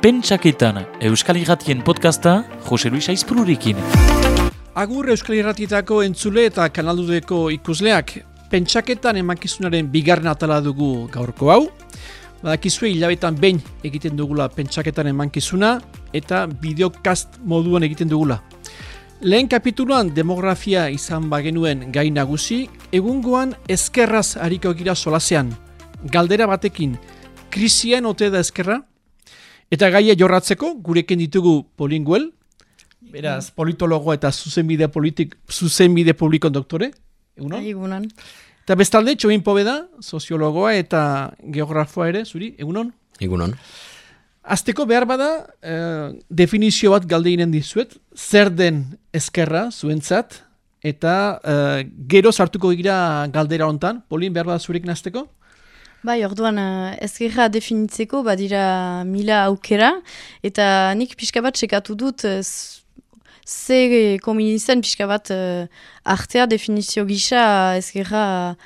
Pentsaketan Euskal Irratien podcasta Jose Luis Aizpururekin. Agur Euskal Irratietako entzule eta kanaldudeko ikusleak pentsaketan emankizunaren bigarren atala dugu gaurko hau. Badakizue hilabetan behin egiten dugula pentsaketan emankizuna eta bideokast moduan egiten dugula. Lehen kapituluan demografia izan bagenuen gai nagusi, egungoan eskerraz hariko gira solasean. Galdera batekin, krisian ote da eskerra? Eta gaia jorratzeko, gurekin ditugu polinguel, beraz, politologo eta zuzenbide, politik, zuzenbide publikon doktore, egunon? Egunon. Eta bestalde, txoin pobeda, soziologoa eta geografoa ere, zuri, egunon? Egunon. Azteko behar bada, eh, definizio bat galdeinen dizuet, zer den eskerra zuentzat, eta eh, gero sartuko gira galdera hontan, Polin behar bada zurek nazteko? Bai, orduan, uh, ezkerra definitzeko badira mila aukera, eta nik pixka bat sekatu dut uh, ze komunizen pixka bat uh, artea definizio gisa ezkerra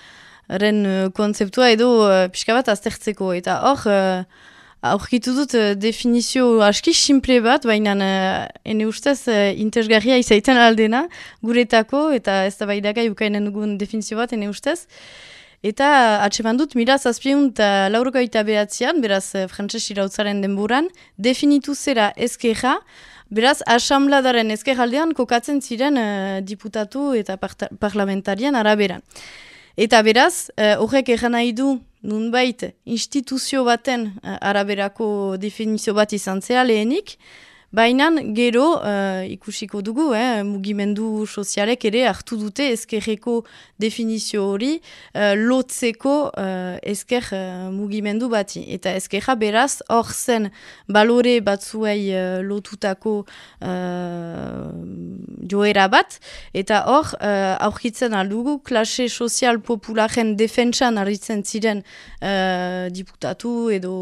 ren konzeptua edo pixka bat aztertzeko. Eta hor, aurkitu dut definizio aski simple bat, baina uh, ene ustez uh, interesgarria izaiten aldena guretako, eta ez da bai dagai ukainen dugun definizio bat ene ustez. Eta atseman dut, mila zazpion eta laurokoita behatzean, beraz uh, frantses irautzaren denburan, definitu zera ezkerra, beraz asambladaren ezkerraldean kokatzen ziren uh, diputatu eta parlamentarien araberan. Eta beraz, horrek uh, nahi du nunbait instituzio baten uh, araberako definizio bat izan zea lehenik, Baina gero uh, ikusiko dugu, eh, mugimendu sozialek ere hartu dute ezkerreko definizio hori uh, lotzeko uh, ezker uh, mugimendu bati. Eta ezkerra beraz hor zen balore batzuei uh, lotutako uh, joera bat. Eta hor uh, aurkitzen aldugu klase sozial popularen defentsan arritzen ziren uh, diputatu edo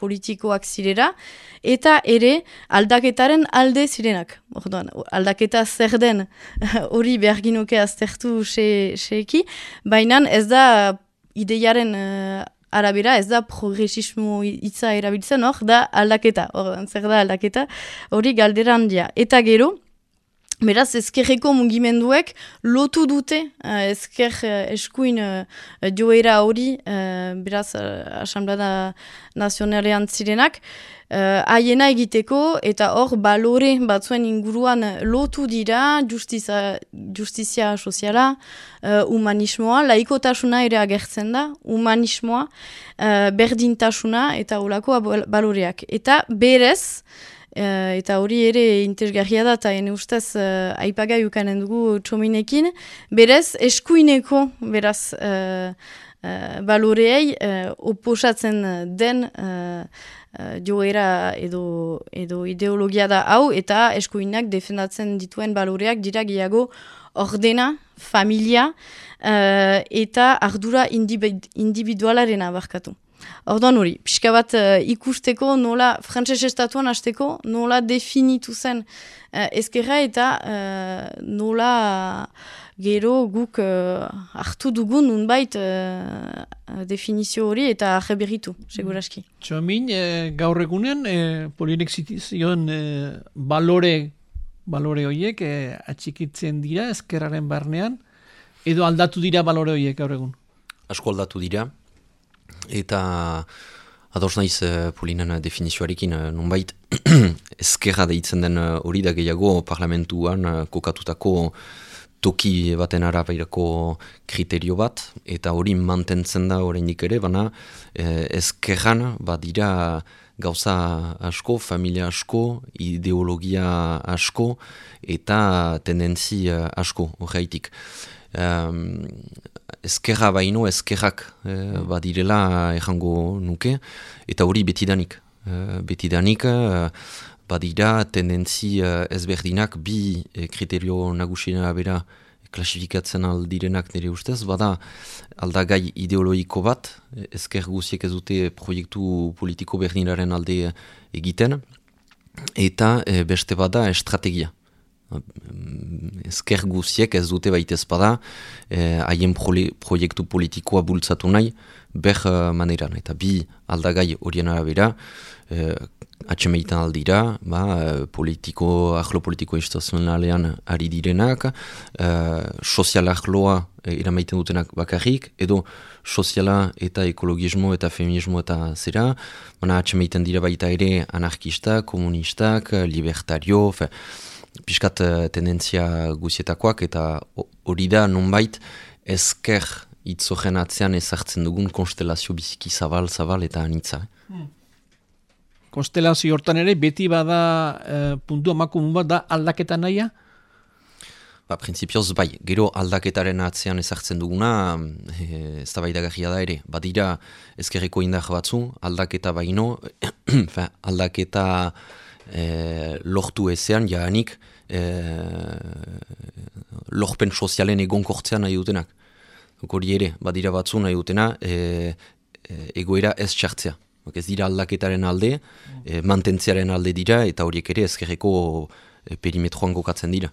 politikoak zirera. Eta ere aldak aldaketaren alde zirenak. Orduan, aldaketa zer den hori behar ginoke aztertu seki, baina ez da ideiaren uh, arabera, ez da progresismo hitza erabiltzen hor, da aldaketa. Orduan, zer da aldaketa hori galderan dia. Eta gero, Beraz, ezkerreko mugimenduek lotu dute uh, ezker uh, eskuin uh, joera hori, uh, beraz, uh, asamblada nazionalean zirenak, haiena egiteko eta hor balore batzuen inguruan lotu dira justizia, justizia soziala, uh, humanismoa, laikotasuna ere agertzen da, humanismoa, uh, berdintasuna eta olako baloreak. Eta berez, Uh, eta hori ere interesgarria da, eta ene ustez uh, aipagai ukanen dugu txominekin, berez eskuineko beraz uh, uh, baloreei uh, oposatzen den uh, joera edo, edo ideologia da hau, eta eskuinak defendatzen dituen baloreak dira gehiago ordena, familia uh, eta ardura individualaren abarkatu. Orduan hori, pixka bat uh, ikusteko nola, frantses estatuan hasteko nola definitu zen uh, ezkerra eta uh, nola gero guk uh, hartu dugun nunbait uh, definizio hori eta arreberitu, seguraski. Txomin, eh, gaur egunen, polinek zitizion eh, balore, balore horiek eh, atxikitzen dira ezkerraren barnean, edo aldatu dira balore horiek gaur egun? Asko aldatu dira, eta ados naiz uh, Polinen definizioarekin uh, nonbait ezkerra deitzen den eh, hori da gehiago parlamentuan kokatutako toki baten arabairako kriterio bat eta hori mantentzen da oraindik ere bana uh, ezkerran badira gauza asko, familia asko, ideologia asko eta tendentzi asko horreitik. Um, ezkerra baino ezkerrak e, badirela errango nuke, eta hori betidanik. E, betidanik e, badira tendentzi ezberdinak bi kriterio nagusina bera klasifikatzen aldirenak nire ustez, bada aldagai ideologiko bat, ezker guziek ez dute proiektu politiko berdinaren alde egiten, eta beste bada estrategia. Ezker guziek ez dute baita ezpada haien proiektu politikoa bultzatu nahi ber uh, maneran. Eta bi aldagai horien arabera, uh, atxemeitan aldira, ba, uh, politiko, ahlo politiko instituzionalean ari direnak, uh, sozial ahloa iramaiten dutenak bakarrik, edo soziala eta ekologismo eta feminismo eta zera, baina atxemeitan dira baita ere anarkistak, komunistak, libertario, fe, piskat uh, tendentzia guzietakoak, eta hori da nonbait ezker itzogen atzean ezartzen dugun konstelazio biziki zabal, zabal eta anitza. Eh? Hmm. Konstelazio hortan ere, beti bada e, puntu amakumun bat da aldaketa naia? Ba, prinsipioz bai, gero aldaketaren atzean ezartzen duguna, e, ez da da ere. Badira ezkerreko indar batzu, aldaketa baino, aldaketa e, lortu ezean, jaanik, e, lorpen sozialen egon kortzean nahi dutenak hori ere, badira batzu nahi dutena, e, egoera ez txartzea. Ez dira aldaketaren alde, e, mantentziaren alde dira, eta horiek ere ezkerreko perimetroan gokatzen dira.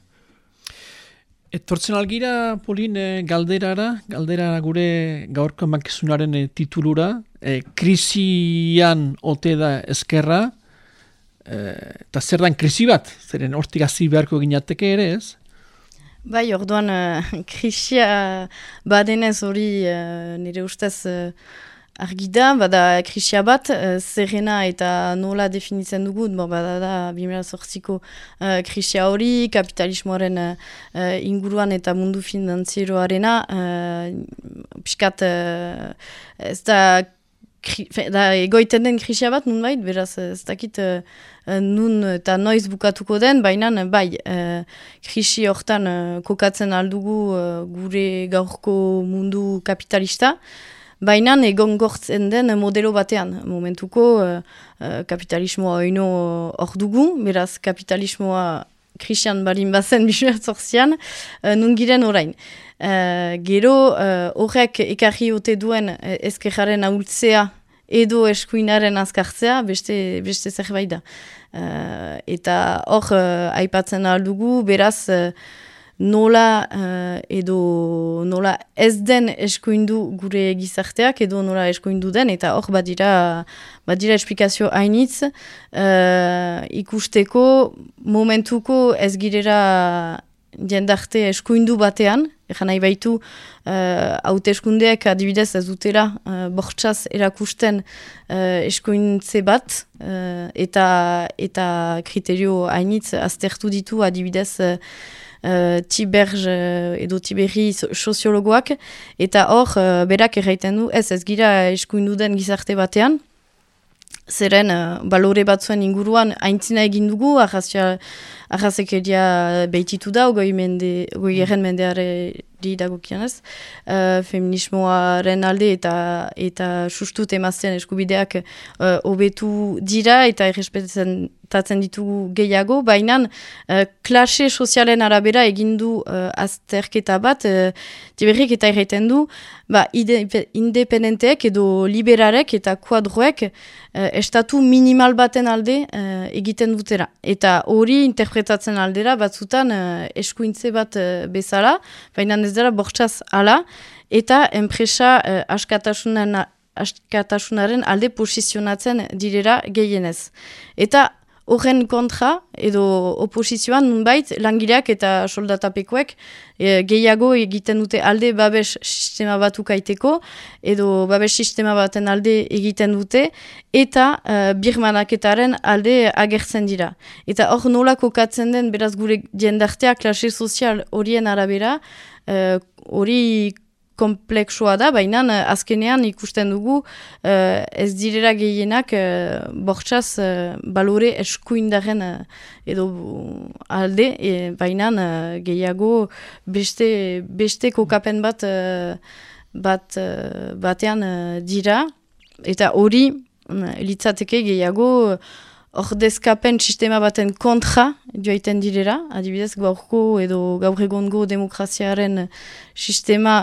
Etortzen algira, Polin, e, galderara, galdera gure gaurko makizunaren e, titulura, e, krisian ote da ezkerra, eta zer dan krisi bat, zeren hortik hazi beharko ginateke ere ez? Bai, orduan, uh, krisia badenez hori uh, nire ustez uh, argi da, bada krisia bat, uh, zerrena eta nola definitzen dugu, bo, bada da, bimela zortziko uh, krisia hori, kapitalismoaren uh, inguruan eta mundu finanzieroarena, uh, piskat, uh, ez da, da egoiten den krisia bat, nun bait, beraz, ez dakit, uh, nun eta noiz bukatuko den, baina bai, uh, krisi hortan uh, kokatzen aldugu uh, gure gaurko mundu kapitalista, baina egon gortzen den modelo batean, momentuko uh, kapitalismoa oino hor dugu, beraz, kapitalismoa krisian balin bazen bisuert zorzian, uh, nun giren orain. Uh, gero horrek uh, ekarri ote duen uh, ahultzea edo eskuinaren azkartzea, beste, beste zerbait da. Uh, eta hor, uh, aipatzen aldugu, beraz, uh, nola edo nola ez den eskuindu gure gizarteak, edo nola eskuindu den, eta hor, badira, badira esplikazio hainitz, uh, ikusteko momentuko ez girera jendarte eskuindu batean, Egan nahi baitu, uh, haute eskundeak adibidez ez dutera uh, bortxaz erakusten uh, eskuintze bat uh, eta, eta kriterio hainitz aztertu ditu adibidez uh, tiberge edo tiberri soziologoak. Eta hor uh, berak erraiten du ez ez gira eskuindu gizarte batean zeren uh, balore batzuen inguruan haintzina egin dugu, arrazekeria behititu da, goi, mende, goi erren mendeare di dagokianez, uh, feminismoaren alde eta eta sustut emazten eskubideak uh, obetu dira eta errespetzen tatzen ditugu gehiago, baina uh, klase sozialen arabera egindu uh, azterketa bat, uh, tiberrik eta erraiten du, ba, independenteek edo liberarek eta kuadroek uh, estatu minimal baten alde uh, egiten dutera. Eta hori interpretatzen aldera batzutan uh, eskuintze bat uh, bezala, baina ez dara bortxaz ala, eta enpresa uh, askatasunaren alde posizionatzen direra gehienez. Eta horren kontra, edo oposizioan nunbait, langileak eta soldatapekoek e, gehiago egiten dute alde babes sistema batu kaiteko, edo babes sistema baten alde egiten dute, eta e, birmanaketaren alde agertzen dira. Eta hor nolako katzen den, beraz gure jendartea, klase sozial horien arabera, e, hori komplexua da, baina uh, azkenean ikusten dugu uh, ez direra gehienak uh, bortxaz uh, balore eskuindaren edo alde, e, baina uh, gehiago beste, beste kokapen bat, bat batean dira, eta hori uh, litzateke gehiago ordezkapen sistema baten kontra joaiten direra, adibidez gaurko edo gaur egongo demokraziaren sistema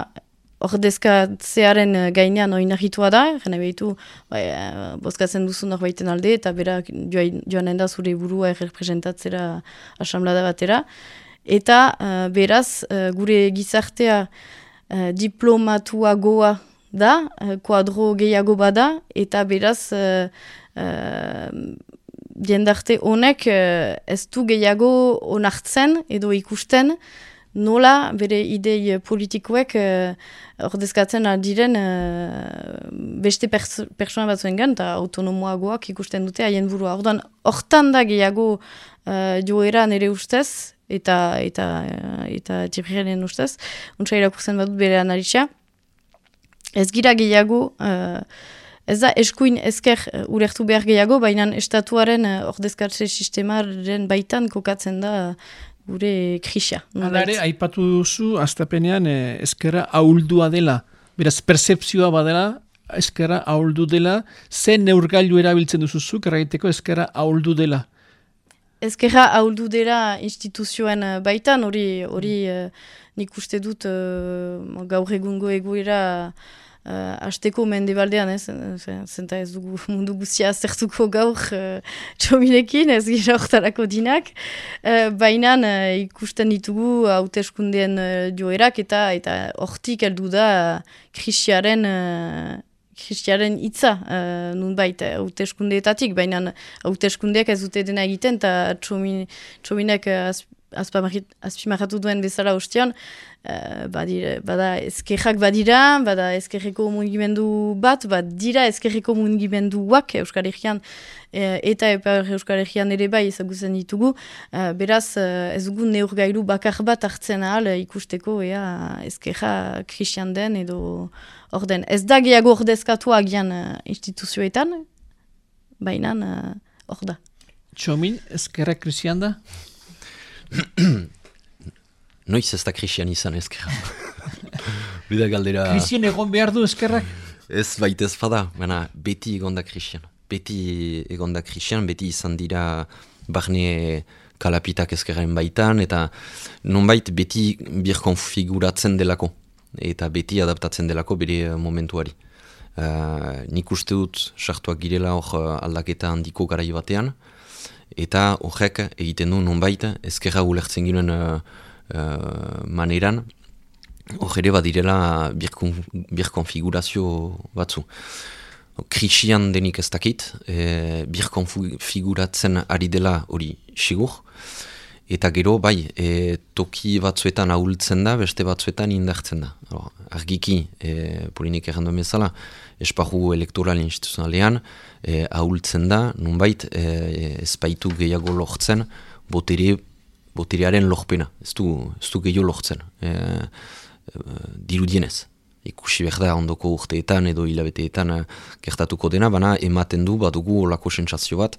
ordezkatzearen gainean oinahitua da, jene behitu, bai, eh, bozkatzen duzu norbaiten alde, eta bera joan enda zure burua errepresentatzera asamblada batera. eta beraz gure gizartea uh, diplomatuagoa da, uh, kuadro gehiago bada, eta beraz uh, jendarte honek ez du gehiago onartzen edo ikusten, nola bere idei politikoek uh, ordezkatzen diren uh, beste pers pertsona batzuen gan, eta autonomoagoak ikusten dute haien burua. Ordan, hortan da gehiago uh, joera nire ustez, eta eta eta txirriaren ustez, untsa irakurtzen badut bere analitza. Ez gira gehiago, uh, ez da eskuin ezker uh, urertu behar gehiago, baina estatuaren uh, ordezkatze sistemaren baitan kokatzen da gure krisia. Alare, aipatu duzu, astapenean eh, ezkerra auldua dela. Beraz, percepzioa badela, ezkerra auldu dela. Zen neurgailu erabiltzen duzuzu, erraiteko ezkerra auldu dela. Ezkerra auldu dela instituzioen eh, baitan, hori hori uh, nik uste dut uh, gaur egungo egoera uh, asteko mendebaldean, ez, zenta ez dugu mundu guztia zertuko gaur uh, txominekin, ez gira hortarako dinak, uh, baina uh, ikusten ditugu hauteskundeen uh, joerak eta eta hortik heldu da uh, krisiaren uh, Kristiaren hitza, uh, nun baita, hauteskundeetatik, baina hauteskundeak ez dute dena egiten, eta txominek uh, azpimarratu duen bezala ostion, uh, bada ezkerrak badira, bada ezkerreko mugimendu bat, bat dira ezkerreko mugimenduak Euskal Herrian uh, eta Euskal Herrian ere bai ezagutzen ditugu, uh, beraz uh, ez dugu neurgailu bakar bat hartzen ahal ikusteko ea ezkerra kristian den edo orden. Ez da gehiago ordezkatu agian instituzioetan, baina hor da. Txomin, ezkerra kristian da? Noiz ez da krisian izan ezkerra. Bida galdera... Krisian egon behar du ezkerrak? Ez baita ez fada, baina beti egon da krisian. Beti egon da krisian, beti izan dira barne kalapitak ezkerren baitan, eta nonbait beti bir konfiguratzen delako. Eta beti adaptatzen delako bere momentuari. Uh, nik uste dut sartuak girela hor aldaketa handiko garai batean, eta horrek egiten du nonbait ezkerra ulertzen ginen uh, uh, maneran hor ere badirela bir konfigurazio batzu. Krisian denik ez dakit, e, bir konfiguratzen ari dela hori sigur, eta gero bai, e, toki batzuetan ahultzen da, beste batzuetan indartzen da. argiki, e, polinik errandu bezala, esparru elektoral instituzionalean, e, ahultzen da, nunbait e, ezpaitu gehiago lortzen, botere, boterearen lorpena, ez du, ez du gehiago lortzen, e, e, dirudienez. Ikusi behar da ondoko urteetan edo hilabeteetan e, gertatuko dena, baina ematen du badugu olako sentsazio bat,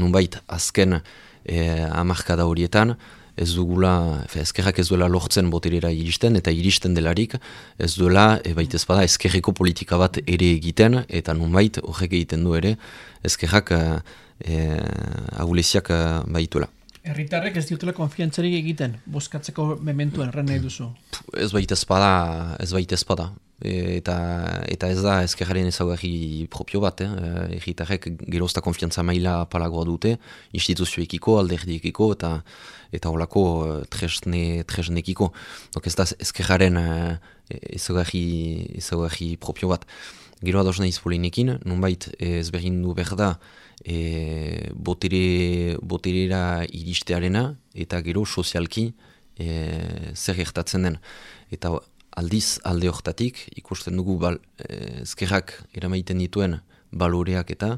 nunbait azken e, amarkada horietan, ez dugula, ezkerrak ez duela lortzen boterera iristen, eta iristen delarik ez duela, e, baita ez bada, ezkerreko politika bat ere egiten, eta nunbait horrek egiten du ere, ezkerrak e, e, aguleziak e, baituela. Erritarrek ez diotela konfiantzarik egiten, boskatzeko mementuan, erren nahi duzu? Ez baita ez bada, ez baita ez bada. E, eta, eta ez da ezkerraren ezaugarri propio bat, eh? erritarrek gerozta konfiantza maila palagoa dute, instituzioekiko, alderdiekiko, eta eta holako uh, tresne, tresnekiko. Dok ez da ezkerraren uh, ezaugarri propio bat. Gero ados nahiz polinekin, nunbait ez behin du behar da, e, botere, boterera iristearena, eta gero sozialki e, zer gertatzen den. Eta aldiz alde hortatik ikusten dugu bal, ezkerrak eramaiten dituen baloreak eta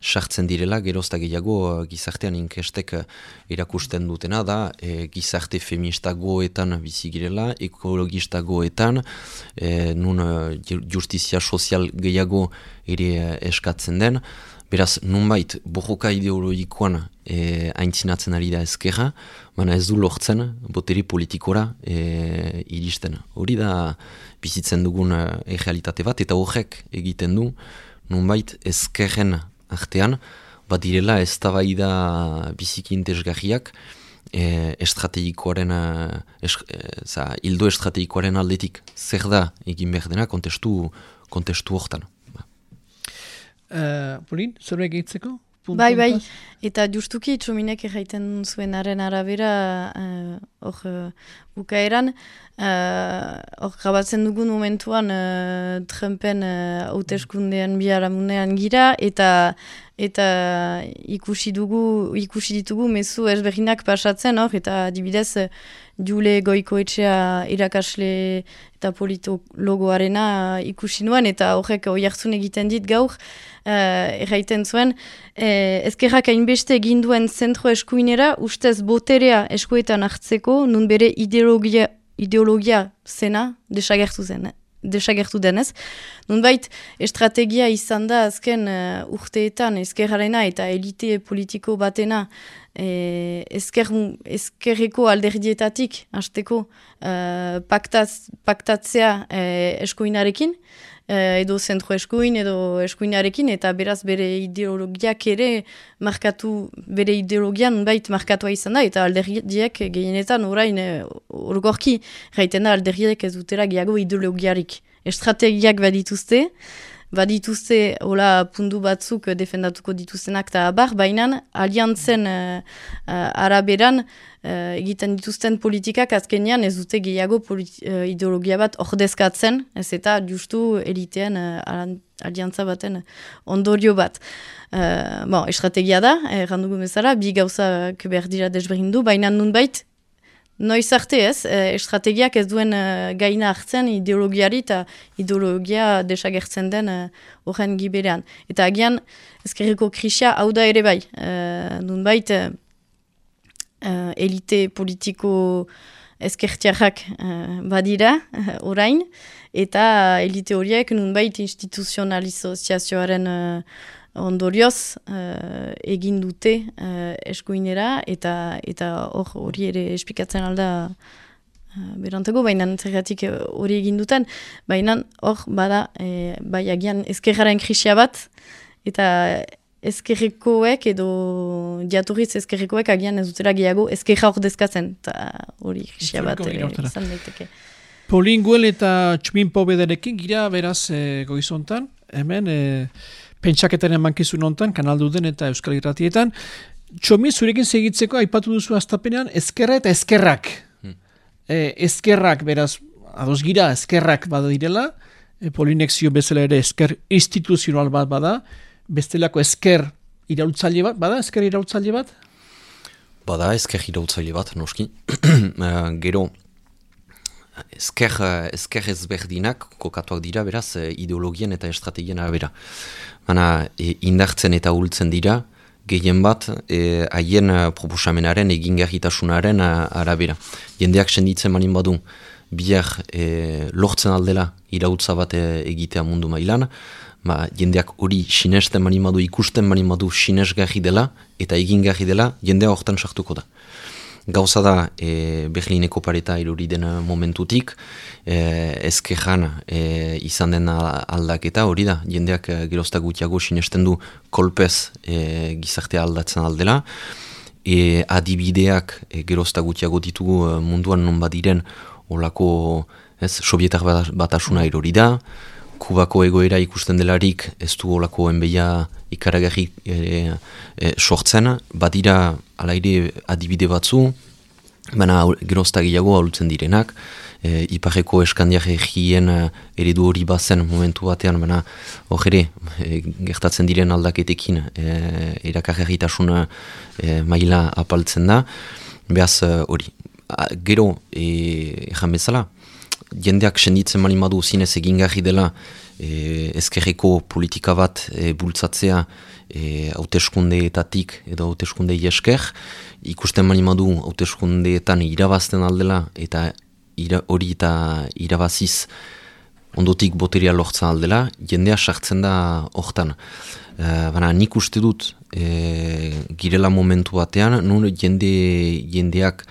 sartzen direla gerozta gehiago eh, gizartean inkestek irakusten dutena da e, gizarte feministagoetan bizi girela, ekologistagoetan e, nun justizia sozial gehiago ere eskatzen den Beraz, nunbait, bojoka ideologikoan e, aintzinatzen ari da ezkerra, baina ez du lortzen boteri politikora e, iristen. Hori da bizitzen dugun e, bat, eta horrek egiten du, nunbait, ezkerren artean, bat direla ez da bai da biziki intezgarriak, e, estrategikoaren, e, e hildo estrategikoaren aldetik. Zer da egin behar dena kontestu, kontestu hortan. Uh, Polin, zer egitzeko? puntu Bai, bai, eta justuki txominek erraiten zuenaren arabera eh, hor uh, bukaeran, eh, hor grabatzen dugun momentuan uh, Trumpen uh, hauteskundean biharamunean gira, eta eta ikusi dugu, ikusi ditugu mezu ezberdinak pasatzen hor, eta adibidez eh, Jule Goikoetxea irakasle eta politologoarena eh, ikusi nuen, eta horrek oiartzun egiten dit gaur, uh, erraiten zuen, eh, ezkerrak hainbeste egin duen zentro eskuinera, ustez boterea eskuetan hartzeko, nun bere ideologia, ideologia zena desagertu zen desagertu denez. Nunbait, estrategia izan da azken uh, urteetan ezkerrarena eta elite politiko batena eh, ezker, ezkerreko alderdietatik hasteko uh, paktaz, paktatzea eh, eskuinarekin, eh, edo zentro eskuin edo eskuinarekin, eta beraz bere ideologiak ere markatu, bere ideologia nunbait markatua izan da, eta alderdiek gehienetan orain orgorki gaiten da alderdiek ez dutera gehiago ideologiarik. Estrategiak badituzte, badituzte hola pundu batzuk defendatuko dituztenak eta abar, baina aliantzen uh, araberan uh, egiten dituzten politikak azkenean ez dute gehiago uh, ideologia bat ordezkatzen, ez eta justu elitean uh, aliantza baten ondorio bat. Uh, bon, estrategia da, errandugu bezala, bi gauzak behar dira desberindu, baina nunbait, Noiz arte ez, e, estrategiak ez duen e, gaina hartzen ideologiari eta ideologia desagertzen den e, horren giberean. Eta agian, ezkerreko krisia hau da ere bai. E, nun bait, e, elite politiko ezkertiarrak e, badira orain, eta elite horiek nun bait instituzionalizazioaren ondorioz uh, egin dute uh, eskuinera eta eta hor hori ere espikatzen alda uh, berantego, baina zergatik hori egin duten, baina hor bada e, bai agian ezkerraren krisia bat eta ezkerrekoek edo diaturiz ezkerrekoek agian ez dutera gehiago ezkerra hor dezkatzen eta hori krisia bat izan daiteke. Polinguel eta Txmin Pobederekin gira beraz e, goizontan, hemen e, pentsaketaren emankizun hontan, kanaldu den eta euskal irratietan. Txomi, zurekin segitzeko, aipatu duzu astapenean, ezkerra eta ezkerrak. Hmm. E, ezkerrak, beraz, ados gira, ezkerrak bada direla, e, polinexio bezala ere ezker instituzional bat bada, bestelako ezker iraultzaile bat, bada, ezker iraultzaile bat? Bada, ezker iraultzaile bat, noski. uh, gero, ezker, ezker ezberdinak kokatuak dira, beraz, ideologien eta estrategien arabera. Mana, e, indartzen eta hultzen dira, gehien bat, e, haien e, proposamenaren egingarritasunaren arabera. Jendeak senditzen manin badu, biar e, lortzen aldela irautza bat egitea mundu mailan, ba, jendeak hori sinesten manin badu, ikusten manin badu sinesgarri dela, eta egingarri dela, jendea hortan sartuko da. Gauza da, e, Berlineko pareta iruri dena momentutik, e, ezkeran e, izan den aldaketa. Hori da, jendeak e, gerozta gutiago sinesten du kolpez e, gizartea aldatzen aldela, e, adibideak e, gerozta gutiago ditugu e, munduan non badiren olako ez, sovietak batasuna irori da, Kubako egoera ikusten delarik ez du olako enbeia ikaragarri e, e, sortzen, badira alaire adibide batzu, baina gerozta gehiago alutzen direnak, e, ipareko eskandiak egien eredu hori bazen momentu batean, baina hori e, gertatzen diren aldaketekin e, erakarritasuna e, maila apaltzen da, behaz hori. Gero, e, bezala, jendeak senditzen mali madu zinez egingarri dela e, ezkerreko politika bat e, bultzatzea e, hauteskundeetatik edo hauteskunde esker, ikusten mali madu hauteskundeetan irabazten aldela eta hori eta irabaziz ondotik boteria lortzen aldela, jendea sartzen da hortan. E, Baina nik uste dut e, girela momentu batean, nun jende, jendeak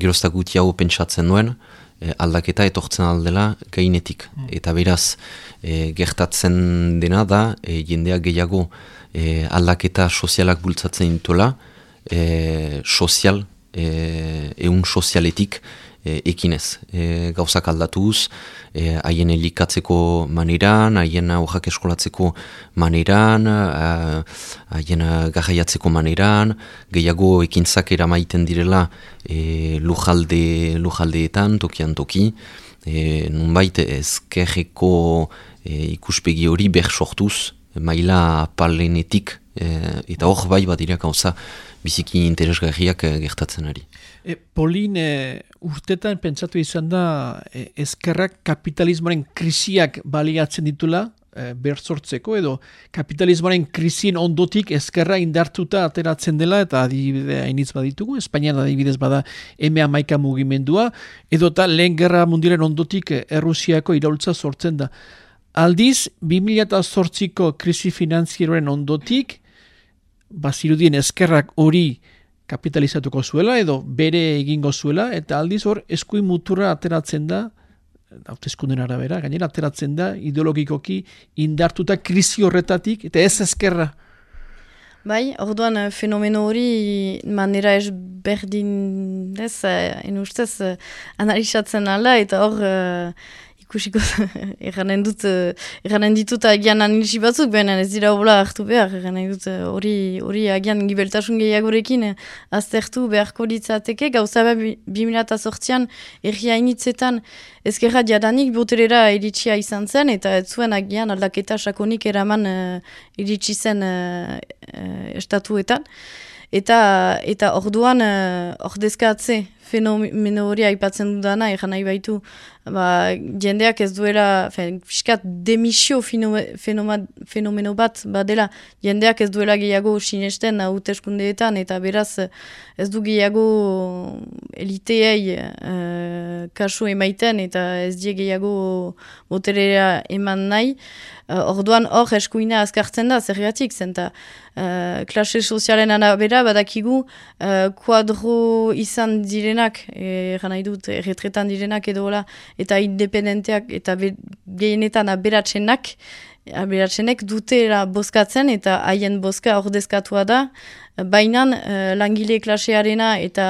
geroztak gutiago pentsatzen duen, e, aldaketa etortzen aldela gainetik. Mm. Eta beraz, e, gertatzen dena da, e, jendeak gehiago e, aldaketa sozialak bultzatzen dituela, e, sozial, e, eun sozialetik e, ekinez. E, gauzak aldatuz, e, haien elikatzeko maneran, haien aurrak eskolatzeko maneran, haien garraiatzeko maneran, gehiago ekintzak eramaiten direla e, lujalde, lujaldeetan, tokian toki, e, nunbait ezkerreko e, ikuspegi hori behar sortuz, maila palenetik, e, eta hor bai bat dira gauza biziki interesgarriak e, gertatzen ari. E, Polin, e, urtetan pentsatu izan da e, ezkerrak kapitalismoaren krisiak baliatzen ditula, e, bertzortzeko edo kapitalismoaren krisien ondotik ezkerra indartuta ateratzen dela eta adibide hainitz baditugu, Espainian adibidez bada emea maika mugimendua, edo eta lehen gerra mundiren ondotik Errusiako iraultza sortzen da. Aldiz, 2008ko krisi finanzieroen ondotik, bazirudien ezkerrak hori kapitalizatuko zuela edo bere egingo zuela, eta aldiz hor eskuin mutura ateratzen da, hautezkunden arabera, gainera ateratzen da ideologikoki indartuta krisi horretatik, eta ez ezkerra. Bai, orduan eh, fenomeno hori manera ez berdin, ez, eh, en ustez, eh, analizatzen ala, eta hor ikusiko erranen dut, erranen ditut agian anilisi batzuk, baina ez dira hola hartu behar, erranen dut hori hori agian gibeltasun gehiagorekin aztertu beharko ditzateke, gauza behar 2008an erri hainitzetan ezkerra diadanik boterera iritsia izan zen, eta ez zuen agian aldaketa sakonik eraman uh, iritsi zen uh, uh, estatuetan. Eta, eta orduan uh, ordezkatze fenomeno hori aipatzen dudana, egan nahi baitu, ba, jendeak ez duela, fiskat demisio fenomeno bat badela, jendeak ez duela gehiago sinesten hauteskundeetan, eta beraz ez du gehiago eliteei uh, kasu emaiten, eta ez die gehiago boterera eman nahi. Uh, orduan hor eskuina azkartzen da, zergatik zen, uh, klase sozialen anabera badakigu uh, kuadro izan direnak, egan nahi dut, retretan direnak edo eta independenteak eta gehienetan aberatzenak, aberatzenek dutera bozkatzen eta haien bozka ordezkatua da, baina uh, langile klasearena eta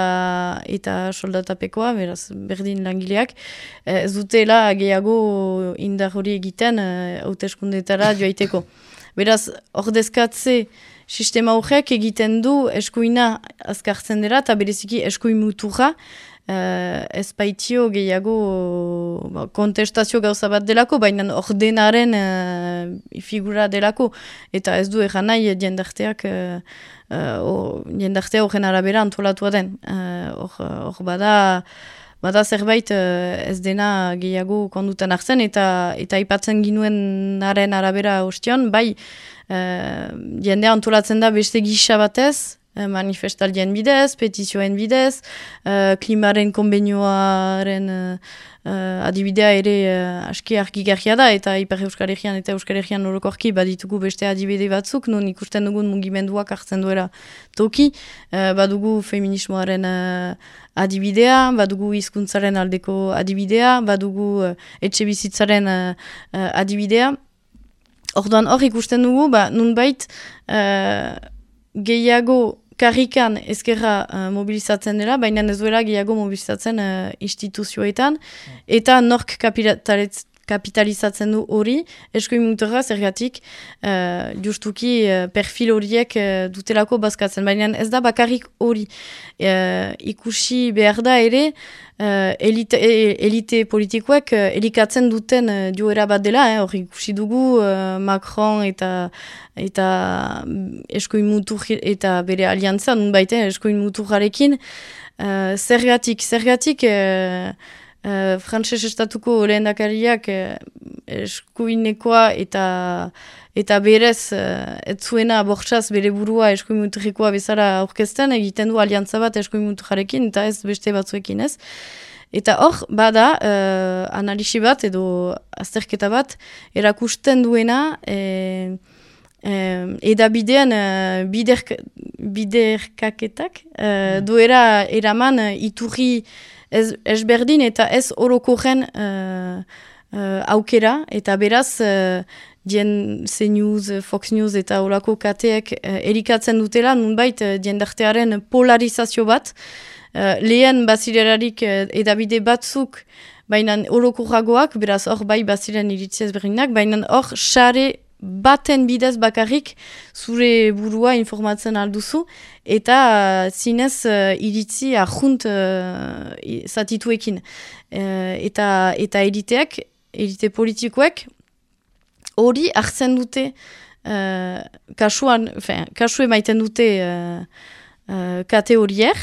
eta soldatapekoa, beraz, berdin langileak, ez dutela gehiago indar hori egiten hauteskundetara uh, joaiteko. Beraz, ordezkatze sistema horrek egiten du eskuina azkartzen dira eta bereziki eskuin muturra uh, ez baitio gehiago ba, kontestazio gauza bat delako, baina ordenaren uh, figura delako eta ez du egan nahi jendarteak uh, uh, jendartea horren arabera antolatua den. Hor uh, bada bada zerbait ez dena gehiago kondutan hartzen eta eta ipatzen ginuen naren arabera ostion, bai uh, jende antolatzen da beste gisa batez, uh, manifestaldien bidez, petizioen bidez, uh, klimaren konbenioaren uh, adibidea ere uh, aski argigarria da, eta Ipar Euskal Herrian eta Euskal Herrian norokorki baditugu beste adibide batzuk, non ikusten dugun mugimenduak hartzen duela toki, uh, badugu feminismoaren uh, adibidea, badugu hizkuntzaren aldeko adibidea, badugu uh, etxe bizitzaren uh, adibidea, Orduan hor ikusten dugu, ba, nunbait uh, gehiago karrikan ezkerra uh, mobilizatzen dela, baina ez duela gehiago mobilizatzen uh, instituzioetan, eta nork kapitalizatzen du hori, eskoin mutura zergatik uh, justuki uh, perfil horiek uh, dutelako bazkatzen, baina ez da bakarrik hori. Uh, ikusi behar da ere uh, elite, e, elite politikoek uh, elikatzen duten uh, joera bat dela, hori ikusi dugu Macron eta eta eskoin mutur eta bere aliantza, nun baita eskoin muturrarekin, uh, zergatik, zergatik Uh, Frantses estatuko lehen dakariak uh, eskuinekoa eta eta berez uh, ez zuena bortxaz bere burua eskuimutrikoa bezala aurkezten egiten du aliantza bat eskuimutrarekin eta ez beste batzuekin ez. Eta hor, bada, uh, analisi bat edo azterketa bat erakusten duena e, edabidean uh, biderk, biderkaketak uh, duera eraman uh, iturri ez, ez berdin eta ez orokoren uh, uh, aukera, eta beraz uh, dien C-News, Fox News eta olako kateek uh, erikatzen dutela, nunbait uh, diendartearen polarizazio bat, uh, lehen bazirerarik uh, edabide batzuk, baina orokurragoak, beraz hor bai baziren iritziaz berrinak, baina hor xare baten bidez bakarrik zure burua informatzen alduzu, eta uh, zinez uh, iritzi ahunt uh, zatituekin. Uh, eta, eta eliteak, elite politikoek, hori hartzen dute, uh, kasuan, fin, kasu emaiten dute uh, uh, kate horiek,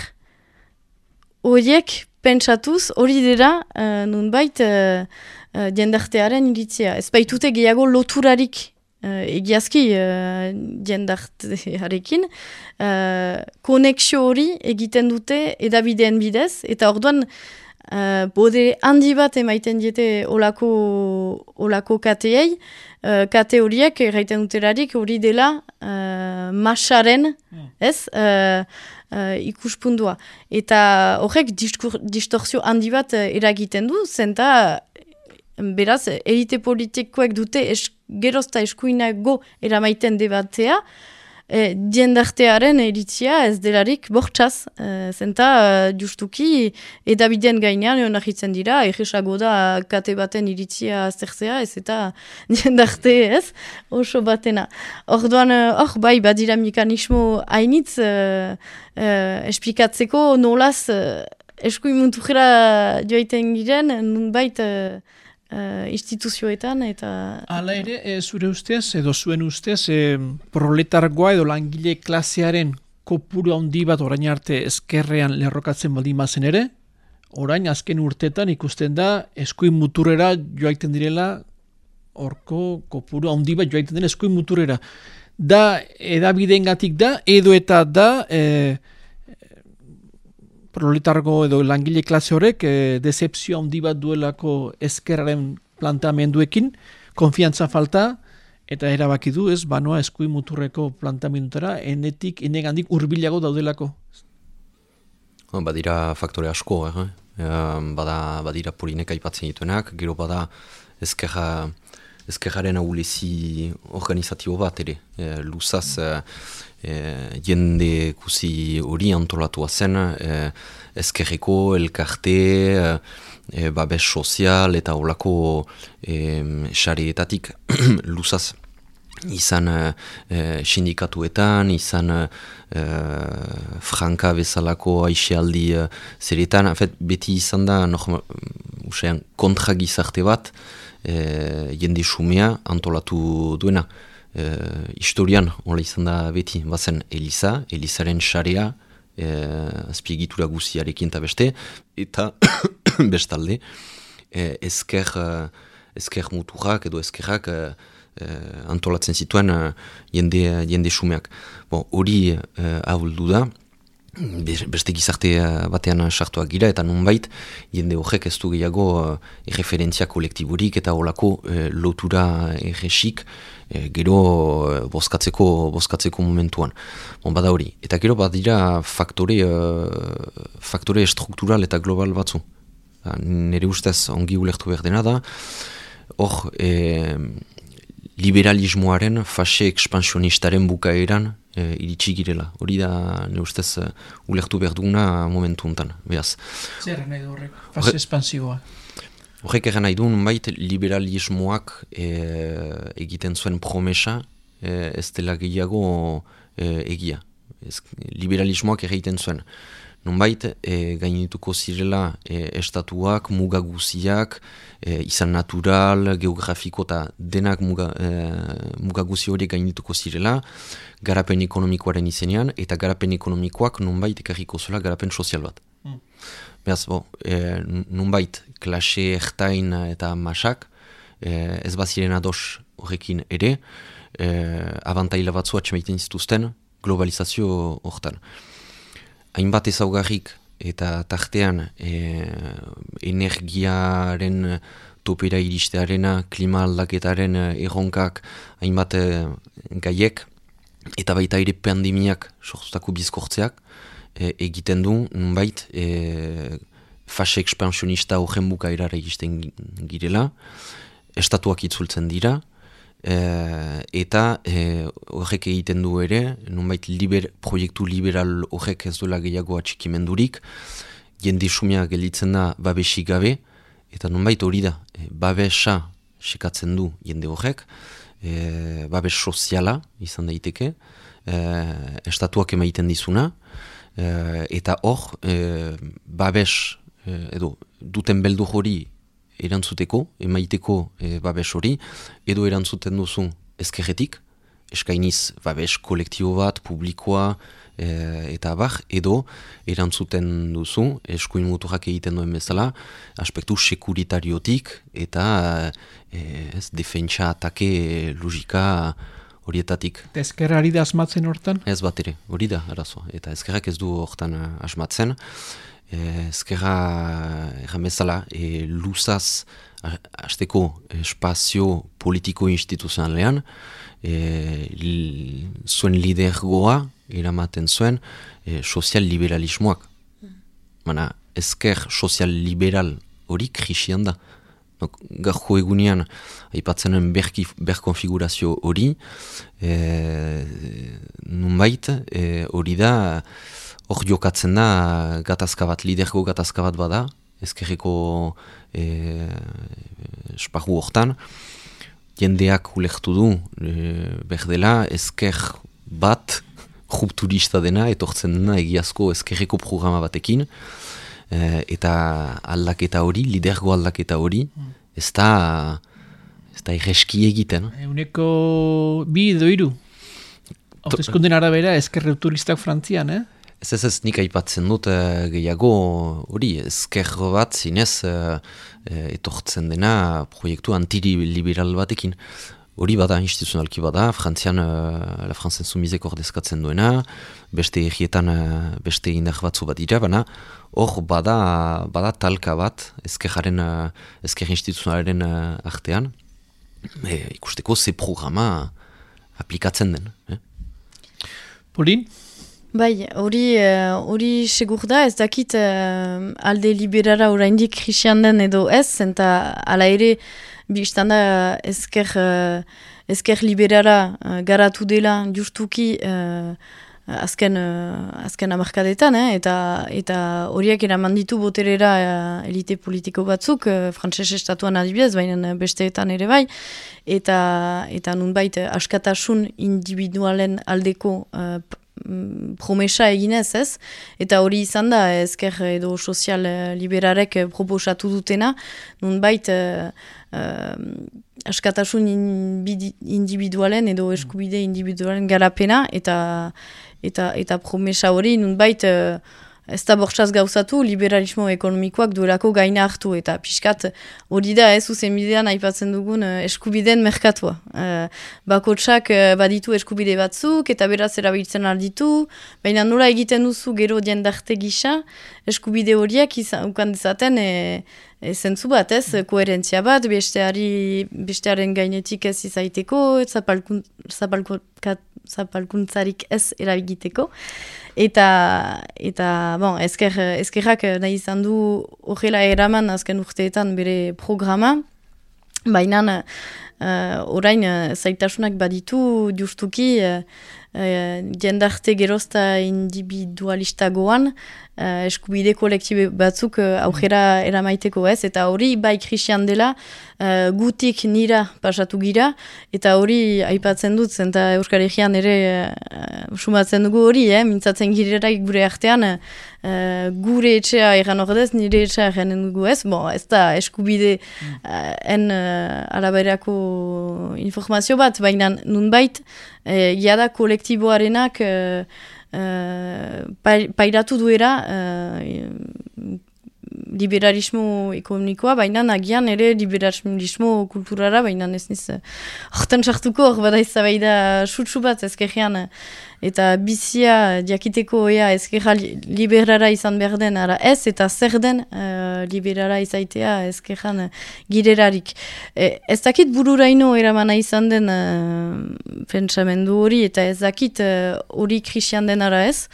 horiek pentsatuz, hori dira, uh, nunbait, uh, uh, diendartearen iritzia. Ez baitute gehiago loturarik uh, egiazki uh, diendartearekin, uh, konexio hori egiten dute edabideen bidez, eta orduan uh, bode handi bat emaiten diete olako, olako kateei, uh, kate horiek erraiten duterarik hori dela uh, masaren, mm. ez? Uh, uh, ikuspundua. Eta horrek distortzio handi bat eragiten du, zenta beraz, elite politikoek dute es, gerozta eskuinago eramaiten debatea, e, diendartearen eritzia ez delarik bortxaz. E, zenta, e, justuki, edabideen gainean egon ahitzen dira, egisago da kate baten iritzia zertzea, ez eta diendarte ez, oso batena. Orduan, e, hor, bai, badira mekanismo hainitz, e, e, esplikatzeko nolaz, e, eskuin muntu joaiten giren, nun bait, e, uh, instituzioetan eta... Hala ere, e, zure ustez, edo zuen ustez, e, proletargoa edo langile klasearen kopuru handi bat orain arte eskerrean lerrokatzen baldin ere, orain azken urtetan ikusten da eskuin muturera joaiten direla horko kopuru handi bat joaiten den eskuin muturera. Da, edabideen gatik da, edo eta da... E, proletargo edo langile klase horrek e, decepzio handi bat duelako eskerraren plantamenduekin, konfiantza falta, eta erabaki du ez, banoa eskuin muturreko plantamendutara, enetik, enegandik urbilago daudelako. Badira faktore asko, eh? bada, badira polinek aipatzen dituenak, gero bada ezkerra, ezkerraren ahulezi organizatibo bat ere. E, luzaz, e, jende kusi hori antolatua zen, e, ezkerreko, elkarte, e, e, babes sozial eta olako e, xarietatik luzaz izan e, sindikatuetan, izan e, franka bezalako aixialdi e, zeretan, beti izan da usean, kontra gizarte bat e, jende sumea antolatu duena uh, historian hola izan da beti, bazen Eliza, Elizaren xarea, uh, azpiegitura guziarekin eta beste, eta bestalde, uh, ezker, uh, muturrak edo ezkerrak uh, antolatzen zituen uh, jende, jende sumeak. Bon, hori uh, ahuldu da, beste gizarte batean sartuak gira eta nunbait jende horrek ez du gehiago uh, erreferentzia kolektiburik eta olako uh, lotura erresik e, gero e, bozkatzeko, bozkatzeko momentuan. Bon, bada hori. Eta gero badira faktore, e, faktore struktural eta global batzu. Da, nire ustez ongi ulertu behar dena da, hor e, liberalismoaren fase ekspansionistaren bukaeran e, iritsi girela. Hori da nire ustez ulertu behar duguna momentu untan. Zer nahi horrek, fase ekspansioa? Horrek egan nahi duen, bait, liberalismoak e, egiten zuen promesa e, ez dela gehiago e, egia. Ez, liberalismoak egiten zuen. Nunbait, e, gainituko zirela e, estatuak, mugaguziak, e, izan natural, geografiko eta denak muga, e, mugaguzi horiek gainituko zirela, garapen ekonomikoaren izenean, eta garapen ekonomikoak nunbait ekarriko zela garapen sozial bat. Mm. Beaz, bo, e, nunbait, klase ertain eta masak, e, ez baziren ados horrekin ere, e, abantaila batzu atxemaiten zituzten globalizazio horretan. Hainbat ezaugarrik eta tartean e, energiaren topera iristearena, klima aldaketaren erronkak, hainbat e, gaiek, eta baita ere pandemiak sortutako bizkortzeak, e, egiten du, nunbait, e, fase ekspansionista horren buka irara egisten girela, estatuak itzultzen dira, eta horrek egiten du ere, nunbait liber, proiektu liberal horrek ez duela gehiago atxikimendurik, jende sumia gelitzen da babesik gabe, eta nunbait hori da, e, babesa sekatzen du jende horrek, e, babes soziala izan daiteke, e, estatuak emaiten dizuna, e, eta hor, e, babes, e, edo, duten beldu hori erantzuteko, emaiteko e, babes hori, edo erantzuten duzu ezkerretik, eskainiz babes kolektibo bat, publikoa, e, eta abar, edo erantzuten duzu, eskuin mutuak egiten duen bezala, aspektu sekuritariotik, eta e, ez, defentsa atake logika horietatik. Eta ezkerrari da asmatzen hortan? Ez bat ere, hori da, arazo. Eta ezkerrak ez du hortan asmatzen, ezkerra erran bezala, e, luzaz hasteko espazio politiko instituzionalean, e, zuen lidergoa eramaten zuen e, sozial liberalismoak. Mana, ezker sozial liberal hori krisian da. Garko egunean, aipatzenen berkonfigurazio hori, e, nunbait, e, hori da, hor jokatzen da gatazka bat, lidergo gatazka bat bada, ezkerreko e, espagu hortan, jendeak ulektu du e, berdela ezker bat rupturista dena, etortzen dena egiazko ezkerreko programa batekin, e, eta aldaketa hori, lidergo aldaketa hori, ez da, ez da irreski egiten. Euneko bi edo iru? Hautezkunden arabera ezker rupturistak frantzian, eh? Ez ez ez nik aipatzen dut uh, gehiago hori ezker bat zinez uh, etortzen dena proiektu antiliberal batekin. Hori bada instituzionalki bada, frantzian uh, la franzen sumizek ordezkatzen duena, beste egietan uh, beste indar batzu bat dira, baina hor bada, bada talka bat ezkeraren, uh, ezker instituzionalaren uh, artean, e, ikusteko ze programa aplikatzen den. Eh? Polin? Bai, hori uh, hori segur da, ez dakit uh, alde liberara oraindik krisian den edo ez, eta ala ere, biztan da ezker, uh, ezker liberara uh, garatu dela justuki uh, azken, uh, azken amarkadetan, eh? eta eta horiek eraman ditu boterera uh, elite politiko batzuk, uh, frantses estatuan adibidez, baina besteetan ere bai, eta, eta nunbait askatasun individualen aldeko uh, promesa eginez ez, eta hori izan da ezker edo sozial eh, liberarek eh, proposatu dutena, nun bait uh, uh, askatasun individualen edo eskubide individualen garapena, eta, eta, eta promesa hori. Nun bait ez da bortxaz gauzatu liberalismo ekonomikoak duelako gaina hartu eta pixkat hori da ez uzen bidean aipatzen dugun uh, eskubideen merkatua. Uh, bakotsak baditu eskubide batzuk eta beraz erabiltzen alditu, baina nola egiten duzu gero diendarte gisa eskubide horiek izan ukan dezaten e, e, zentzu bat ez, koherentzia bat, besteari, bestearen gainetik ez izaiteko, zapalkun, zapalkuntzarik ez erabigiteko. Eta, eta bon, ezker, ezkerrak nahi izan du horrela eraman azken urteetan bere programa, baina uh, orain uh, zaitasunak baditu justuki uh, uh, jendarte gerozta individualistagoan uh, eskubide kolektibe batzuk uh, aurrera eramaiteko ez, eta hori bai krisian dela uh, gutik nira pasatu gira, eta hori aipatzen dut, zenta Euskal Herrian ere uh, sumatzen dugu hori, eh, mintzatzen girerak gure artean, uh, gure etxea egan ordez, nire etxea egan dugu ez, bon, ez da eskubide uh, en uh, informazio bat, baina nunbait, uh, jada kolektiboarenak uh, pairatu duera uh, liberalismo ekonomikoa, baina nagian ere liberalismo kulturara, baina ez niz, horretan sartuko, hor bada izabaida sutsu bat ezkerrean, eta bizia diakiteko ea ezkerra liberara izan behar den, ara ez, eta zer den uh, liberara izaitea ezkerran girerarik. E, ez dakit bururaino eramana izan den uh, pentsamendu hori, eta ez dakit hori uh, krisian den ara ez,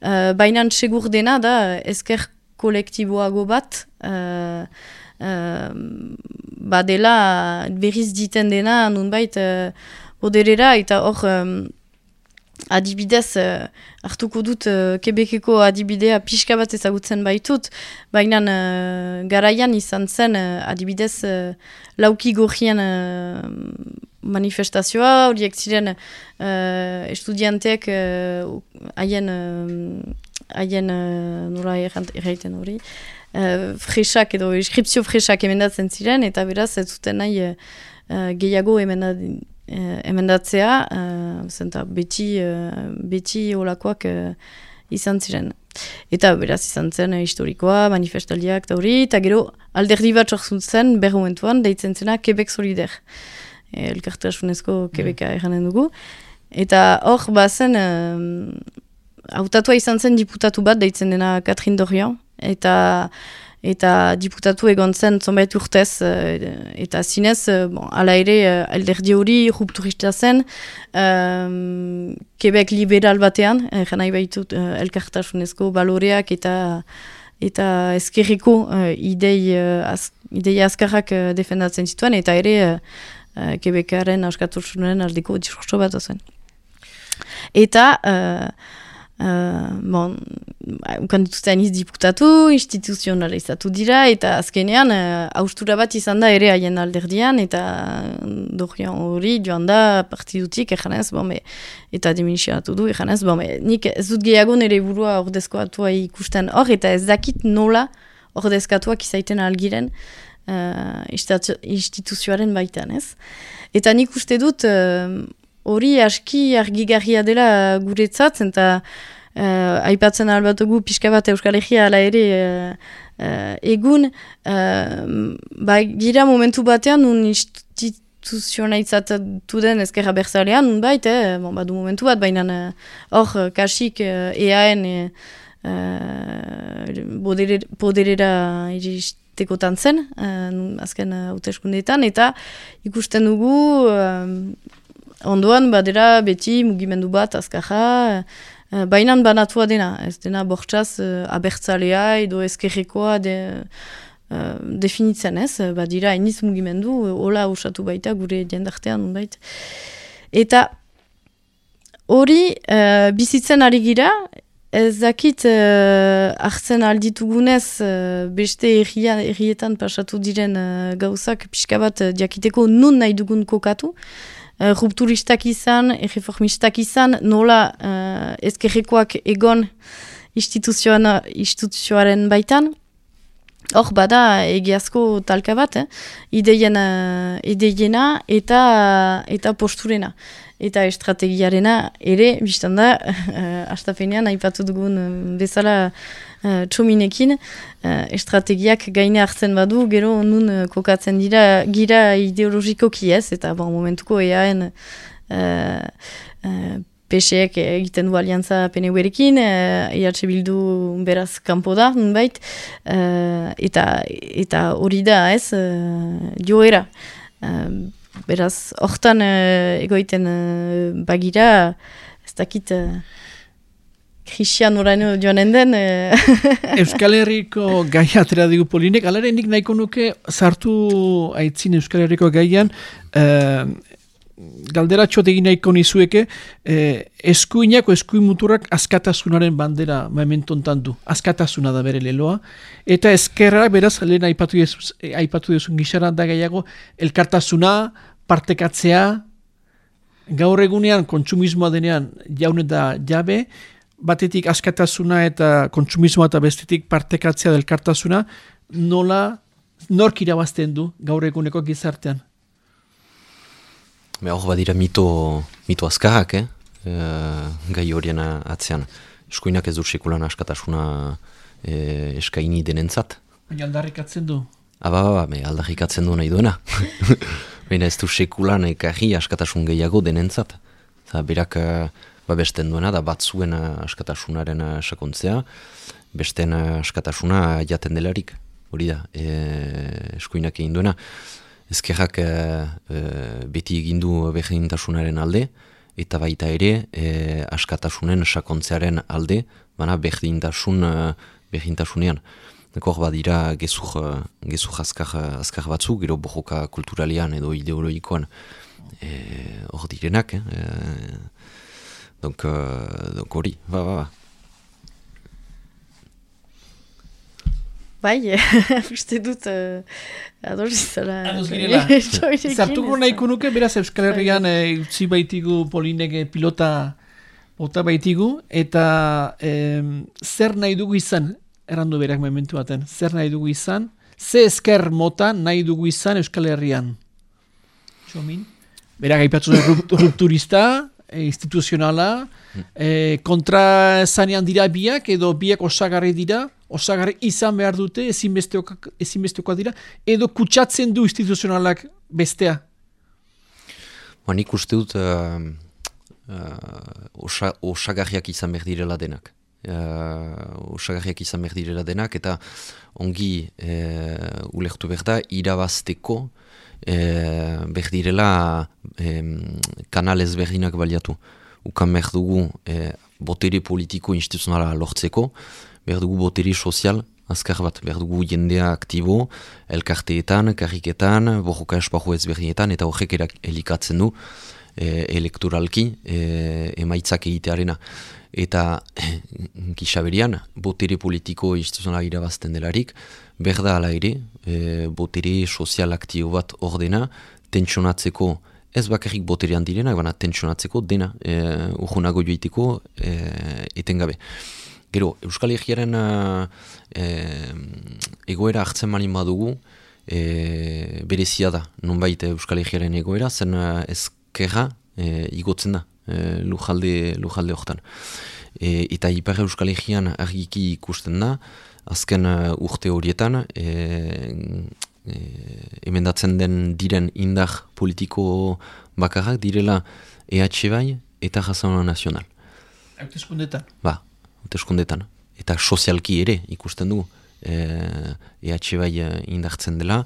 uh, baina segur dena da ezker kolektiboago bat, uh, uh, badela berriz diten dena nunbait uh, boderera eta hor adibidez uh, hartuko dut uh, Quebeceko adibidea pixka bat ezagutzen baitut, baina uh, garaian izan zen adibidez uh, lauki gorrien uh, manifestazioa, horiek ziren uh, estudianteek haien haien uh, nola erraiten hori, uh, fresak edo inskripzio fresak emendatzen ziren, eta beraz ez zuten nahi uh, gehiago emendatzen uh, emendatzea, uh, zenta beti, uh, beti olakoak uh, izan ziren. Eta beraz izan zen historikoa, manifestaldiak eta hori, eta gero alderdi bat sortzen zen berrumentuan, deitzen zena Quebec Solider. Elkartasunezko Quebeca mm. eranen dugu. Eta hor bazen, uh, autatua izan zen diputatu bat, deitzen dena Catherine Dorian, eta eta diputatu egon zen zonbait urtez, uh, eta zinez, uh, bon, ala ere, uh, alderdi hori rupturista zen, um, Quebec liberal batean, jana ibaitut uh, elkartasunezko baloreak eta eta ezkerriko uh, idei, uh, idei azkarrak uh, defendatzen zituen, eta ere uh, Quebecaren auskatusunen aldiko diskurso bat zen. Eta... Uh, bon, ukan dituzte aniz diputatu, instituzionalizatu dira, eta azkenean, uh, austura bat izan da ere haien alderdian, eta dorian hori joan da partidutik, ejanez, bon, eta diminisiatu du, ejanez, bon, nik ez dut gehiago nire burua ordezkoatua ikusten hor, eta ez dakit nola ordezkatuak izaiten algiren uh, instituzioaren baitan, ez? Eta nik uste dut, hori aski argigarria dela guretzat, eta uh, aipatzen albatugu pixka bat Euskal Herria ala ere uh, uh, egun, uh, ba, gira momentu batean nun instituzionaitzat den ezkerra berzalean, nun bait, eh, bon, badu momentu bat, baina hor uh, kasik uh, EAN uh, poderera iristeko zen, uh, azken hauteskundeetan, eta ikusten dugu ondoan badera beti mugimendu bat azkaja, uh, bainan banatua dena, ez dena bortxaz uh, abertzalea edo ezkerrekoa de, uh, definitzen ez, badira iniz mugimendu, hola usatu baita gure jendartean unbait. Eta hori uh, bizitzen ari gira, Ez dakit uh, hartzen alditugunez uh, beste errietan pasatu diren uh, gauzak pixka bat uh, diakiteko nun nahi dugun kokatu uh, rupturistak izan, erreformistak izan, nola uh, ezkerrekoak egon instituzioaren baitan. Hor bada egiazko talka bat, eh? ideiena, ideiena eta, eta posturena. Eta estrategiarena ere, biztan da, uh, astafenean, haipatu dugun bezala uh, txominekin, uh, estrategiak gaine hartzen badu, gero nun uh, kokatzen dira gira ideologikoki ez, eta bon, momentuko eaen uh, uh, PSEek egiten du aliantza PNU-erekin, uh, bildu beraz kanpo da, nunbait, eta, eta hori da ez, joera. Uh, beraz, hortan uh, egoiten uh, bagira, ez dakit... Christian oraino joanen den. Eh. Euskal Herriko gai atera digu polinek, alare nik nahiko nuke zartu aitzin Euskal Herriko gaian, eh, galdera txotegin nahiko nizueke, eh, eskuinako eskuin muturrak askatasunaren bandera momentontan du. Askatasuna da bere leloa. Eta eskerra beraz, lehen aipatu, aipatu dezun gixaran da gaiago, elkartasuna, partekatzea, gaur egunean kontsumismoa denean jaun eta jabe, batetik askatasuna eta kontsumismoa eta bestetik partekatzea delkartasuna, nola nork irabazten du gaur eguneko gizartean? Be, hor badira mito, mito azkarrak, eh? E, gai horien atzean. Eskuinak ez du sekulan askatasuna e, eskaini denentzat. Baina aldarrikatzen du? Aba, aba, be, aldarrikatzen du nahi duena. Baina ez du sekulan ekarri askatasun gehiago denentzat. Eta berak ba besten duena da batzuen askatasunaren sakontzea, besten askatasuna jaten delarik, hori da, e, eskuinak egin duena. Ezkerrak e, beti egindu berdintasunaren alde, eta baita ere e, askatasunen sakontzearen alde, baina berdintasun berdintasunean. Hor badira gezur, gezur azkar, azkar batzu, gero bojoka kulturalian edo ideologikoan hor e, direnak. Eh? E, donc, hori, ba, ba, ba. Bai, uste dut, uh, ados izala. Ados girela. Zartuko nahiko nuke, beraz Euskal Herrian bai. utzi baitigu polinege pilota bota baitigu, eta zer nahi dugu izan, errandu berak mementu baten, zer nahi dugu izan, ze esker mota nahi dugu izan Euskal Herrian. Txomin? Berak aipatzu rupturista, e, instituzionala, e, kontra zanean dira biak, edo biak osagarri dira, osagarri izan behar dute, ezinbesteoka dira, edo kutsatzen du instituzionalak bestea? Ba, nik uste dut uh, uh, osagarriak izan behar direla denak. Uh, osagarriak izan behar direla denak, eta ongi uh, ulektu behar da, irabazteko uh, behar direla kanal ezberdinak baliatu. Ukan behar dugu uh, botere politiko instituzionala lortzeko, behar dugu boteri sozial, azkar bat, behar dugu jendea aktibo, elkarteetan, karriketan, borroka espajo ezberdinetan, eta horrek elikatzen du e, elektoralki e, emaitzak egitearena. Eta gisaberian, botere politiko instituzionala irabazten delarik, behar da ala ere, e, botere sozial aktibo bat ordena, tentsionatzeko ez bakarrik boterean direnak, baina tentsionatzeko dena, e, urgunago joiteko e, etengabe. Gero, Euskal Herriaren uh, egoera hartzen malin badugu, e, berezia da, nonbait Euskal Herriaren egoera, zen uh, ezkerra e, igotzen da, e, lujalde, lujalde horretan. E, eta Ipar Euskal Herrian argiki ikusten da, azken uh, urte horietan, e, e, emendatzen den diren indar politiko bakarrak direla EH bai eta Jazana Nazional. Hautezkundetan? Ba, hauteskundetan. Eta sozialki ere ikusten dugu. E, EH bai e, indartzen dela,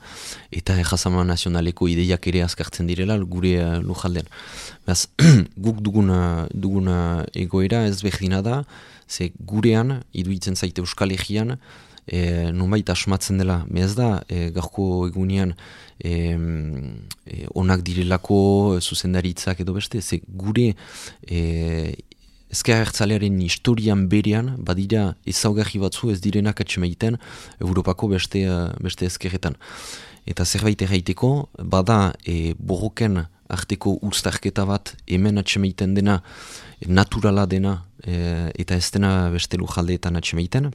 eta ejazama nazionaleko ideiak ere azkartzen direla gure uh, lujaldean. Beaz, guk duguna, duguna egoera ez berdina da, ze gurean, iduitzen zaite Euskal Egean, e, nonbait asmatzen dela, mehaz da, e, garko egunean e, e, onak direlako zuzendaritzak edo beste, ze gure e, Ezker hertzalearen historian berean, badira ezaugarri batzu ez direnak atxemaiten Europako beste, uh, beste ezkerretan. Eta zerbait erraiteko, bada e, borroken arteko ustarketa bat hemen atxemaiten dena, naturala dena, e, eta ez dena beste lujaldeetan atxemaiten.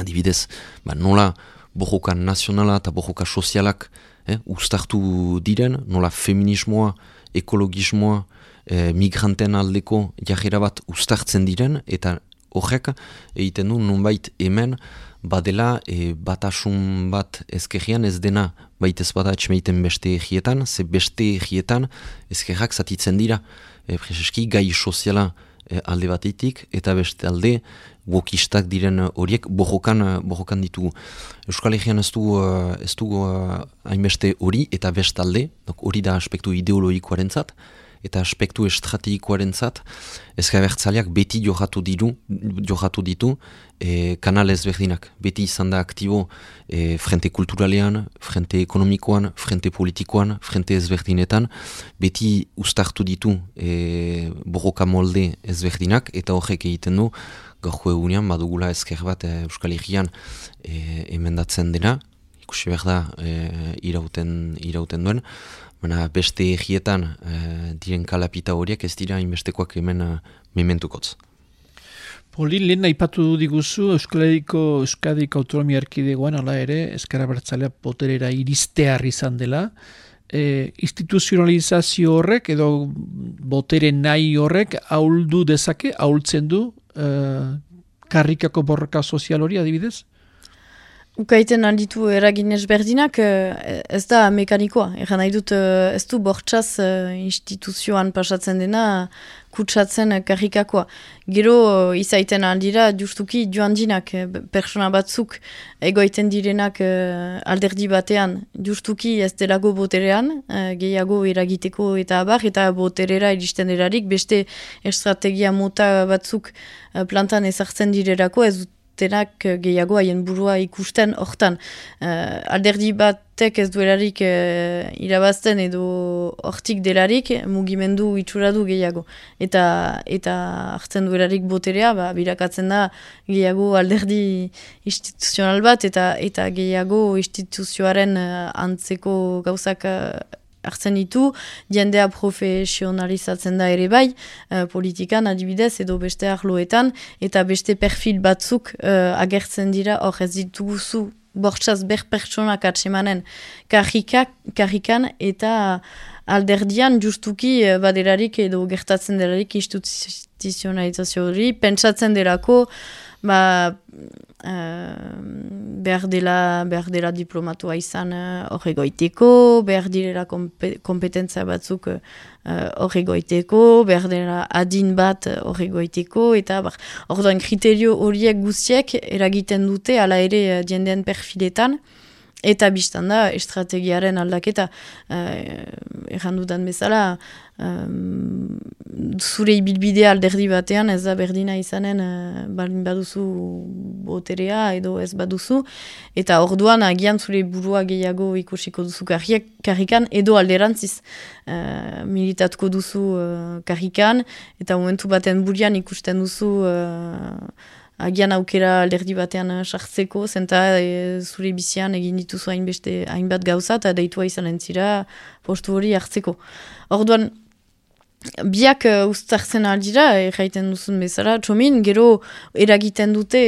Adibidez, ba, nola borroka nazionala eta borroka sozialak eh, ustartu diren, nola feminismoa, ekologismoa, e, migranten aldeko jajera bat ustartzen diren, eta horrek egiten du nunbait hemen badela e, batasun bat ezkerrian ez dena baitez bada etxmeiten beste egietan, ze beste egietan ezkerrak zatitzen dira. E, Prezeski gai soziala e, alde batetik eta beste alde wokistak diren horiek bojokan, bojokan ditugu. Euskal Herrian ez dugu, ez dugu hainbeste hori eta bestalde, hori da aspektu ideologikoaren zat, eta aspektu estrategikoaren zat, ezkabertzaleak beti johatu, diru, johatu ditu e, kanal ezberdinak. Beti izan da aktibo e, frente kulturalean, frente ekonomikoan, frente politikoan, frente ezberdinetan, beti ustartu ditu e, borroka molde ezberdinak, eta horrek egiten du, gaurko egunean, badugula ezker bat e, Euskal Herrian e, emendatzen dena, ikusi behar da e, irauten, irauten duen, Baina beste egietan e, diren kalapita horiek ez dira inbestekoak hemen uh, mementukotz. Poli, lehen ipatu diguzu Euskaladiko Euskadik Autonomia Erkidegoan, ala ere, Eskara Bertzalea poterera iristear izan dela. E, instituzionalizazio horrek edo botere nahi horrek ahuldu dezake, ahultzen du e, karrikako borroka sozial hori adibidez? Ukaiten handitu eragin ezberdinak, eh, ez da mekanikoa. Egan nahi dut eh, ez du bortxaz eh, instituzioan pasatzen dena kutsatzen karrikakoa. Gero izaiten aldira justuki joan dinak, persona batzuk egoiten direnak alderdi batean justuki ez delago boterean, gehiago eragiteko eta abar, eta boterera iristen derarik, beste estrategia mota batzuk plantan ezartzen direrako ez dutenak gehiago haien burua ikusten hortan. Uh, alderdi batek ez duelarik uh, irabazten edo hortik delarik mugimendu itxuradu gehiago. Eta eta hartzen duelarik boterea, ba, birakatzen da gehiago alderdi instituzional bat eta eta gehiago instituzioaren uh, antzeko gauzak hartzen ditu, jendea profesionalizatzen da ere bai, uh, politikan adibidez edo beste arloetan, eta beste perfil batzuk uh, agertzen dira, hor ez dituguzu bortxaz ber pertsonak atsemanen karrikan eta alderdian justuki uh, baderarik edo gertatzen delarik instituzionalizazio hori, pentsatzen derako, ba, uh, behar, dela, behar dela diplomatua izan uh, hor egoiteko, behar direla kompetentzia batzuk uh, hor egoiteko, behar dela adin bat hor egoiteko, eta hor doan kriterio horiek guztiek eragiten dute, ala ere uh, jendean perfiletan, Eta biztan da, estrategiaren aldaketa, uh, errandudan bezala, um, zure ibilbidea alderdi batean ez da berdina izanen uh, balin baduzu boterea edo ez baduzu. Eta orduan agian zure burua gehiago ikusiko duzu karriak, karrikan edo alderantziz uh, militatuko duzu uh, karrikan. Eta momentu baten burian ikusten duzu agian aukera alderdi batean eh, sartzeko, zenta e, zure bizian egin dituzu hainbeste hainbat gauza eta deitua izan entzira postu hori hartzeko. Orduan, biak uh, ustartzen aldira, erraiten duzun bezala, txomin, gero eragiten dute,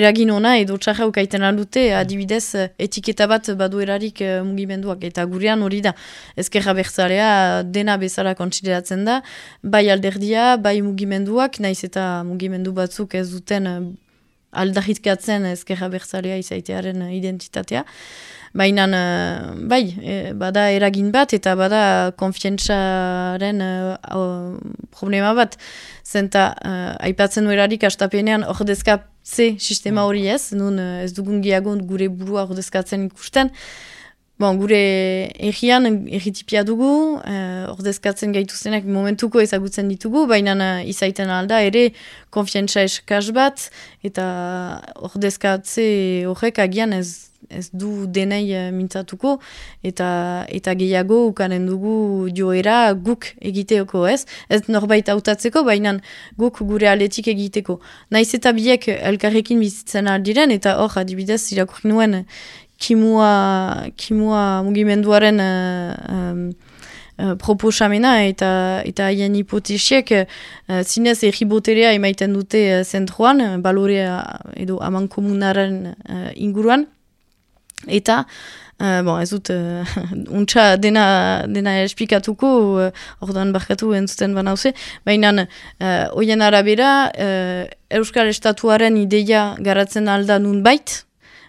eragin ona edo txarra ukaiten aldute, adibidez, etiketa bat badu erarik uh, mugimenduak, eta gurean hori da, ezkerra bertzalea dena bezala kontsideratzen da, bai alderdia, bai mugimenduak, naiz eta mugimendu batzuk ez duten aldarritkatzen ezkerra bertzalea izaitearen identitatea, Baina, uh, bai, e, bada eragin bat eta bada konfientzaren uh, problema bat. Zenta, uh, aipatzen nuerarik astapenean ordezkatze sistema hori ez, nun ez dugun gehiago gure burua ordezkatzen ikusten. Bon, gure errian, erritipia dugu, uh, ordezkatzen gaituztenak momentuko ezagutzen ditugu, baina izaiten alda ere konfientza eskaz bat, eta ordezkatze horrek agian ez ez du denei uh, mintzatuko eta eta gehiago ukanen dugu joera guk egiteoko ez. Ez norbait hautatzeko, baina guk gure aletik egiteko. Naiz eta biek elkarrekin bizitzen aldiren eta hor adibidez irakurri nuen kimua, kimua mugimenduaren uh, proposamena eta eta haien hipotesiek uh, zinez erriboterea emaiten dute uh, zentroan, balorea edo aman komunaren inguruan. Eta, uh, bon, ez dut, uh, untxa dena, dena esplikatuko, uh, orduan barkatu entzuten bana hauze, baina uh, oien arabera, uh, Euskal Estatuaren ideia garatzen alda nun bait,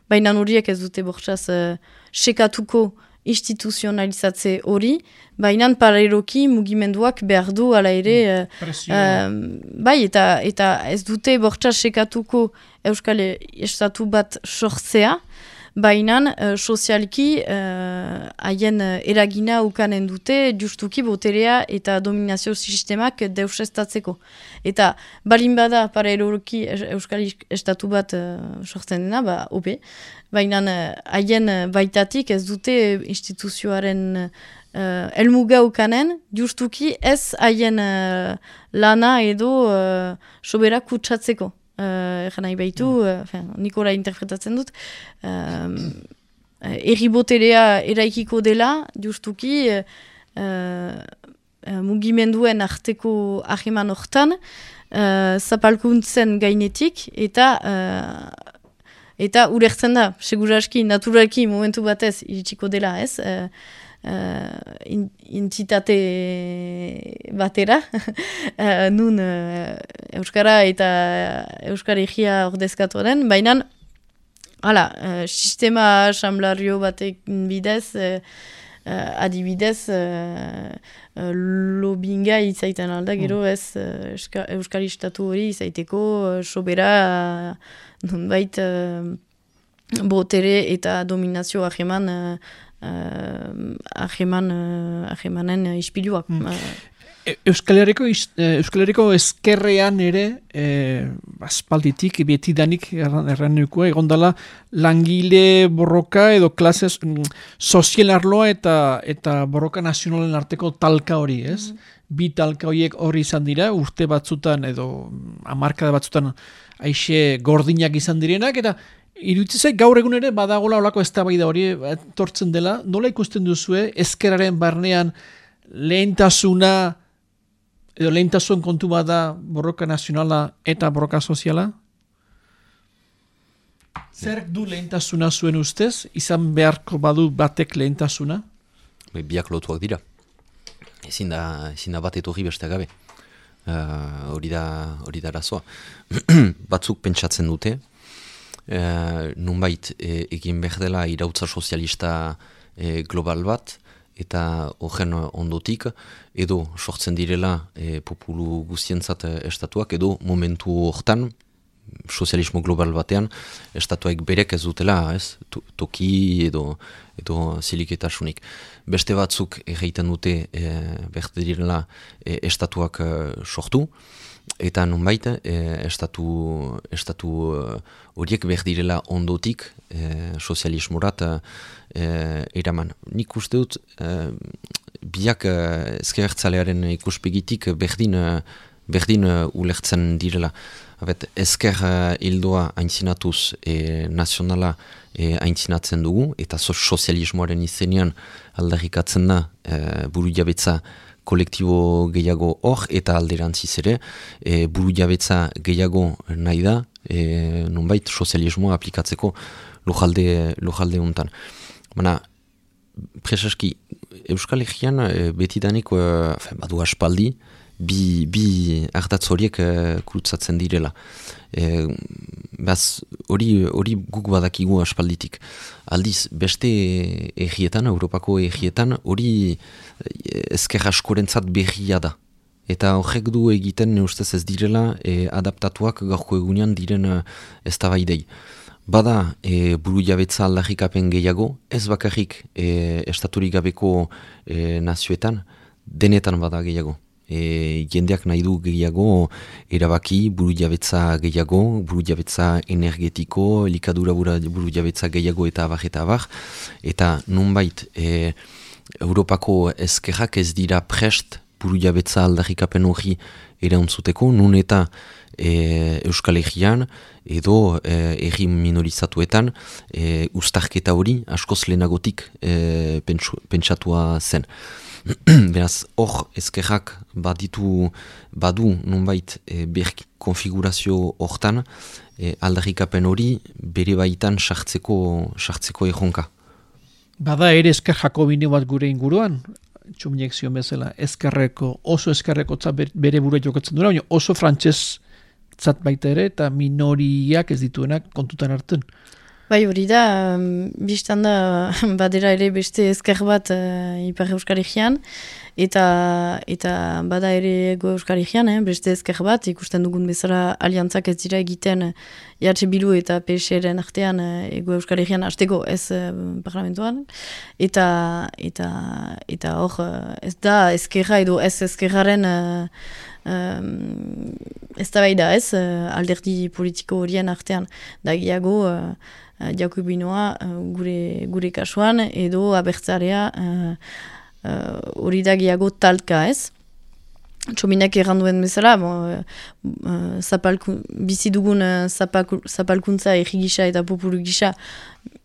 baina horiek ez dute bortzaz uh, sekatuko instituzionalizatze hori, baina paraleloki mugimenduak behar du ala ere, bai, eta, eta ez dute bortzaz sekatuko Euskal Estatu bat sortzea, Baina, uh, sozialki, uh, haien uh, eragina ukanen dute, justuki boterea eta dominazio sistemak deusestatzeko. Eta, balin bada, para eroroki Euskal Estatu bat uh, sortzen dena, ba, ope. Baina, haien uh, baitatik ez dute instituzioaren uh, elmuga ukanen, justuki ez haien uh, lana edo uh, sobera kutsatzeko uh, nahi behitu, mm. uh, Nikola interpretatzen dut, um, erriboterea eraikiko dela, justuki, uh, mugimenduen arteko ahiman hortan, uh, zapalkuntzen gainetik, eta uh, eta urertzen da, seguraski, naturalki, momentu batez, iritsiko dela, ez? Uh, uh, intitate batera, uh, nun uh, Euskara eta Euskara egia ordezkatu den, baina hala, uh, sistema asamblario batek bidez, uh, adibidez, uh, uh, lobinga izaiten alda, gero mm. ez uh, Euskal Estatu hori izaiteko, uh, sobera, uh, nunbait, uh, botere eta dominazio aheman uh, uh, ahemanen uh, ispiluak. Mm. E, Euskal Herriko, e, Euskal Herriko ezkerrean ere, e, aspalditik, betidanik erran, erran nuko, egon dela langile borroka edo klases mm, sozial arloa eta eta borroka nazionalen arteko talka hori, ez? Bi talka horiek hori izan dira, urte batzutan edo mm, hamarkada batzutan aixe gordinak izan direnak, eta Iruditzen zait gaur egun ere badagola olako eztabaida hori etortzen dela. Nola ikusten duzue ezkeraren barnean lehentasuna edo lehentasuen kontu bada borroka nazionala eta borroka soziala? Zer du lehentasuna zuen ustez? Izan beharko badu batek lehentasuna? Be, biak lotuak dira. Ezin da, ezin da bat etorri beste gabe. Uh, hori da, hori da arazoa. Batzuk pentsatzen dute, uh, nunbait e, egin behar dela irautza sozialista e, global bat, eta horren ondotik, edo sortzen direla e, populu guztientzat e, estatuak, edo momentu hortan, sozialismo global batean, estatuak berek ez dutela, ez, to- toki edo, edo ziliketasunik. Beste batzuk egiten dute e, behar direla e, estatuak e, sortu, eta nonbait e, estatu, estatu e, horiek behar direla ondotik e, sozialismorat e, eraman. Nik uste dut, e, biak ezkertzalearen ikuspegitik berdin, berdin ulertzen direla. Habet, ezker hildoa aintzinatuz e, nazionala e, aintzinatzen dugu, eta so, sozialismoaren izenean aldarrikatzen da e, buru jabetza kolektibo gehiago hor, eta alderantziz ere, e, buru jabetza gehiago nahi da, e, nonbait sozialismoa aplikatzeko lujalde, lujalde untan. Baina, presaski, Euskal Herrian e, betidanik e, badu aspaldi, bi, bi ardatz horiek e, kurutzatzen direla. E, Baz, hori hori guk badakigu aspalditik. Aldiz, beste egietan, Europako egietan, hori e, ezker askorentzat berria da. Eta horrek du egiten ustez ez direla e, adaptatuak gaurko egunean diren e, eztabaidei. Bada e, buru jabetza aldarrikapen gehiago, ez bakarrik e, estaturik gabeko e, nazioetan, denetan bada gehiago. E, jendeak nahi du gehiago erabaki buru jabetza gehiago, buru jabetza energetiko, elikadura bura- buru jabetza gehiago eta abar eta abar, eta nunbait e, Europako ezkerrak ez dira prest buru jabetza aldarrikapen hori erantzuteko, nun eta e, Euskal Herrian edo e, erri minorizatuetan e, ustarketa hori askoz lehenagotik e, pentsatua zen. Beraz, hor ezkerrak baditu, badu nunbait e, berk konfigurazio hortan e, aldarrikapen hori bere baitan sartzeko, sartzeko erronka. Bada ere ezker jakobine bat gure inguruan, txuminek zion bezala, ezkerreko, oso ezkerreko bere burua jokatzen duena, baina oso frantses zat baita ere, eta minoriak ez dituenak kontutan hartzen. Bai, hori da, biztan da, badera ere beste ezker bat uh, Ipar Euskal eta, eta bada ere ego Euskal eh, beste ezker bat, ikusten dugun bezala aliantzak ez dira egiten IH Bilu eta PSR-en artean uh, ego Euskal Herrian hasteko ez uh, parlamentuan, eta eta eta hor ez da ezkerra edo ez ezkerraren uh, um, ez da bai da ez, uh, alderdi politiko horien artean, da gehiago uh, uh, uh, gure, gure kasuan edo abertzarea uh, uh, hori da gehiago talka ez. Txominak erranduen bezala, bon, uh, uh, zapalku, bizi dugun uh, zapalku, zapalkuntza erri gisa eta populu gisa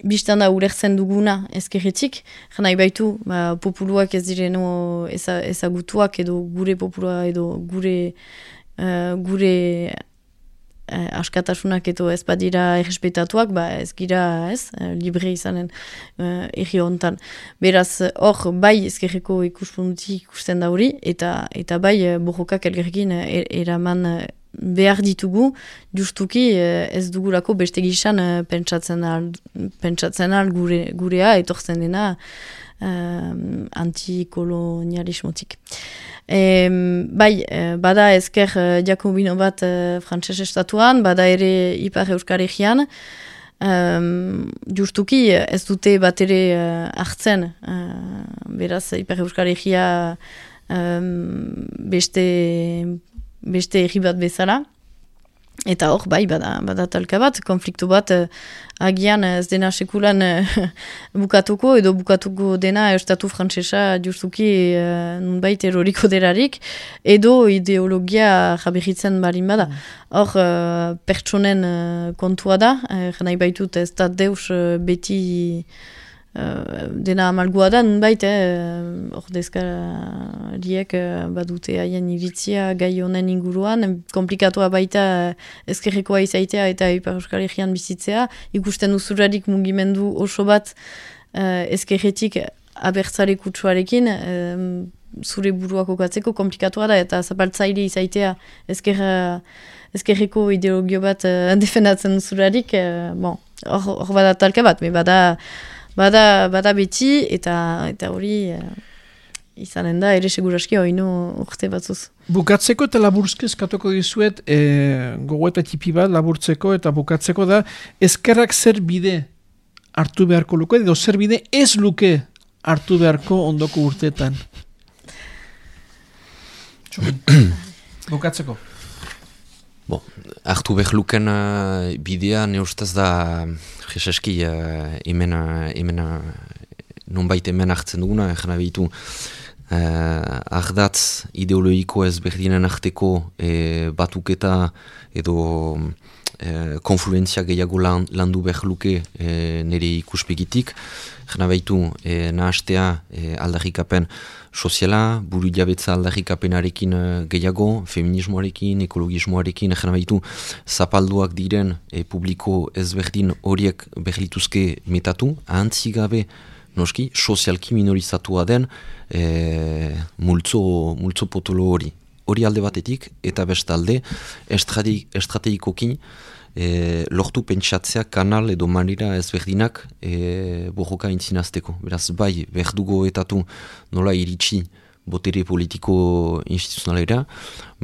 biztan da ulertzen duguna ezkerretik, jana baitu ba, populuak ez direno eza, ezagutuak edo gure populua edo gure uh, gure uh, askatasunak edo ez badira errespetatuak, ba ez gira ez, uh, libre izanen uh, erri hontan. Beraz, hor, bai ezkerreko ikuspuntutik ikusten da hori, eta, eta bai uh, borrokak elgerrekin uh, er, eraman behar ditugu, justuki eh, ez dugulako beste gizan eh, pentsatzen al, pentsatzen al gure, gurea etortzen dena um, antikolonialismotik. E, bai, eh, bada ezker eh, Jakobino bat eh, frantses estatuan, bada ere Ipar Euskal Herrian, Um, justuki ez dute bat ere uh, hartzen, uh, beraz Ipar Euskal Herria um, beste, beste erri bat bezala. Eta hor, bai, bada, bada talka bat, konfliktu bat, uh, agian ez dena sekulan uh, bukatuko, edo bukatuko dena estatu frantsesa justuki uh, nunbait eroriko derarik, edo ideologia jabiritzen barin bada. Mm. Hor, uh, pertsonen uh, kontua da, uh, nahi baitut ez da deus uh, beti... Uh, dena amalgua da, nunbait, eh, ordezkariek uh, badute haien iritzia gai honen inguruan, komplikatua baita uh, ezkerrekoa izaitea eta Ipar Euskal Herrian bizitzea, ikusten uzurarik mugimendu oso bat uh, ezkerretik abertzare kutsuarekin, zure buruak okatzeko komplikatua da, eta zapaltzaile izaitea ezkerra ezkerreko ideologio bat uh, defendatzen zurarik, uh, bon, hor bada talka bat, me bada bada, bada beti eta eta hori uh, izanen da ere seguraski oinu urte batzuz. Bukatzeko eta laburzke eskatuko dizuet e, gogo eta tipi bat laburtzeko eta bukatzeko da ezkerrak zer bide hartu beharko luke edo zer bide ez luke hartu beharko ondoko urteetan. bukatzeko. Bon, hartu behar luken uh, bidea, ne ustez da, jeseski, uh, hemen, uh, hemen nonbait hemen hartzen duguna, egin abitu, uh, ardatz ideologiko ez berdinen arteko e, batuketa edo e, konfluenzia gehiago lan, landu behar luke e, nire ikuspegitik, egin abitu, e, nahastea e, aldarrikapen, soziala, buru jabetza aldarrikapenarekin uh, gehiago, feminismoarekin, ekologismoarekin, egin baitu zapalduak diren e, publiko ezberdin horiek berrituzke metatu, ahantzi gabe, noski, sozialki minorizatua den e, multzo, multzo potolo hori. Hori alde batetik, eta bestalde, estrategikokin, e, lortu pentsatzea kanal edo manera ezberdinak e, borroka intzinazteko. Beraz, bai, berdugo etatu nola iritsi botere politiko instituzionalera,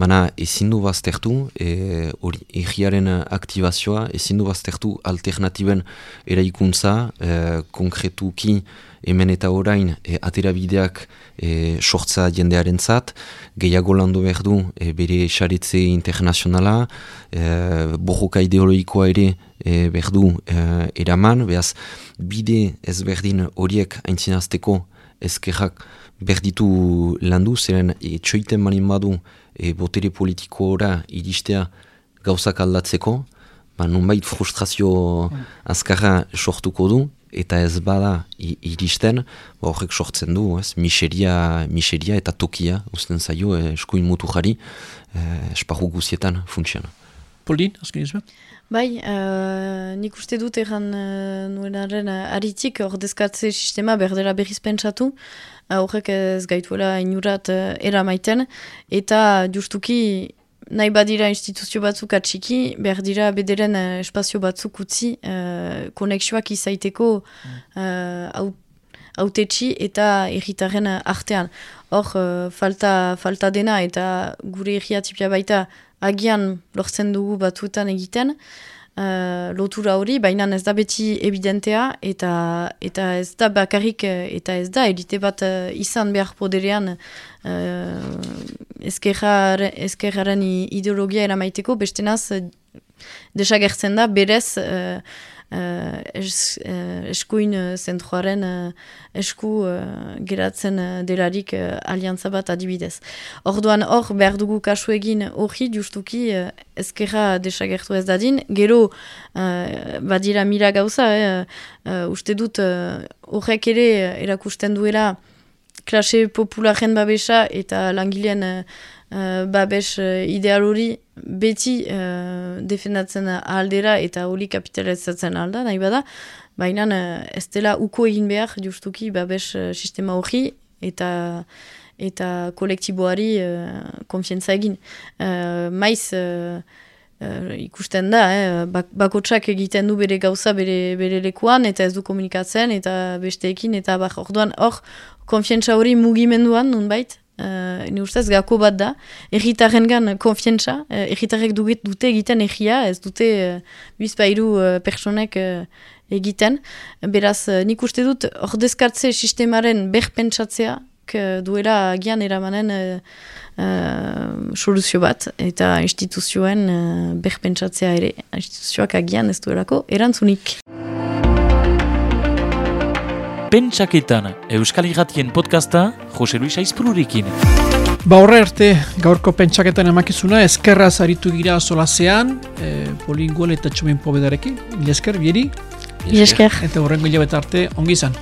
baina ezin du baztertu, e, egiaren aktivazioa, ezin du baztertu alternatiben eraikuntza, e, konkretuki hemen eta orain e, aterabideak e, sortza jendearen zat, gehiago landu behar du e, bere xaretze internazionala, e, bojoka ideologikoa ere e, behar du e, eraman, behaz bide ezberdin horiek aintzinazteko ezkerrak berditu landu, zeren e, txoiten manin badu e, botere politikoora iristea gauzak aldatzeko, ba, nunbait frustrazio mm. azkarra sortuko du, eta ez bada iristen, ba horrek sortzen du, ez, miseria, miseria eta tokia, usten zaio, eh, eskuin mutu jari, eh, esparru guzietan funtsiona. Polin, azken izbet? Bai, uh, nik uste dut egan uh, nuenaren uh, aritik ordezkatze sistema berdera berriz pentsatu, horrek ez gaituela inurat uh, eramaiten, eta justuki nahi badira instituzio batzuk atxiki, behar dira bederen uh, espazio batzuk utzi uh, konexioak izaiteko uh, autetxi eta erritaren artean. Hor, uh, falta, falta dena eta gure erriatipia baita agian lortzen dugu batzuetan egiten, uh, lotura hori, baina ez da beti evidentea eta eta ez da bakarrik eh, eta ez da edite bat uh, izan behar poderean uh, ezkerraren ideologia eramaiteko, beste naz desagertzen da berez uh, es, uh, eskuin uh, zentroaren uh, esku uh, geratzen uh, delarik uh, aliantza bat adibidez. Orduan hor behar dugu kasu egin hori justuki uh, ezkerra desagertu ez dadin, gero uh, badira mira gauza, eh, uh, uste dut horrek uh, ere erakusten duela klase popularen babesa eta langileen uh, babes uh, ideal hori beti uh, defendatzen aldera eta hori kapitalizatzen alda, nahi bada, baina uh, ez dela uko egin behar justuki babes uh, sistema hori eta eta kolektiboari uh, konfientza egin. Uh, maiz uh, uh, ikusten da, eh, bakotsak egiten du bere gauza bere, bere lekuan eta ez du komunikatzen eta besteekin eta bak orduan hor konfientza hori mugimenduan nunbait, Uh, ni ustez gako bat da, erritaren gan konfientza, uh, erritarek dute egiten egia, ez dute uh, bizpairu uh, personek uh, egiten. Beraz, uh, nik uste dut ordezkartze sistemaren berpentsatzea eh, duela agian eramanen uh, uh, soluzio bat, eta instituzioen uh, berpentsatzea ere, instituzioak agian ez duelako erantzunik. Pentsaketan Euskal Iratien podcasta Jose Luis Aizpururekin. Ba horre arte, gaurko pentsaketan emakizuna, eskerra zaritu gira solasean, e, polinguel eta txumin pobedarekin, mila esker, bieri, Esker. eta horrengo hilabete arte, ongi izan.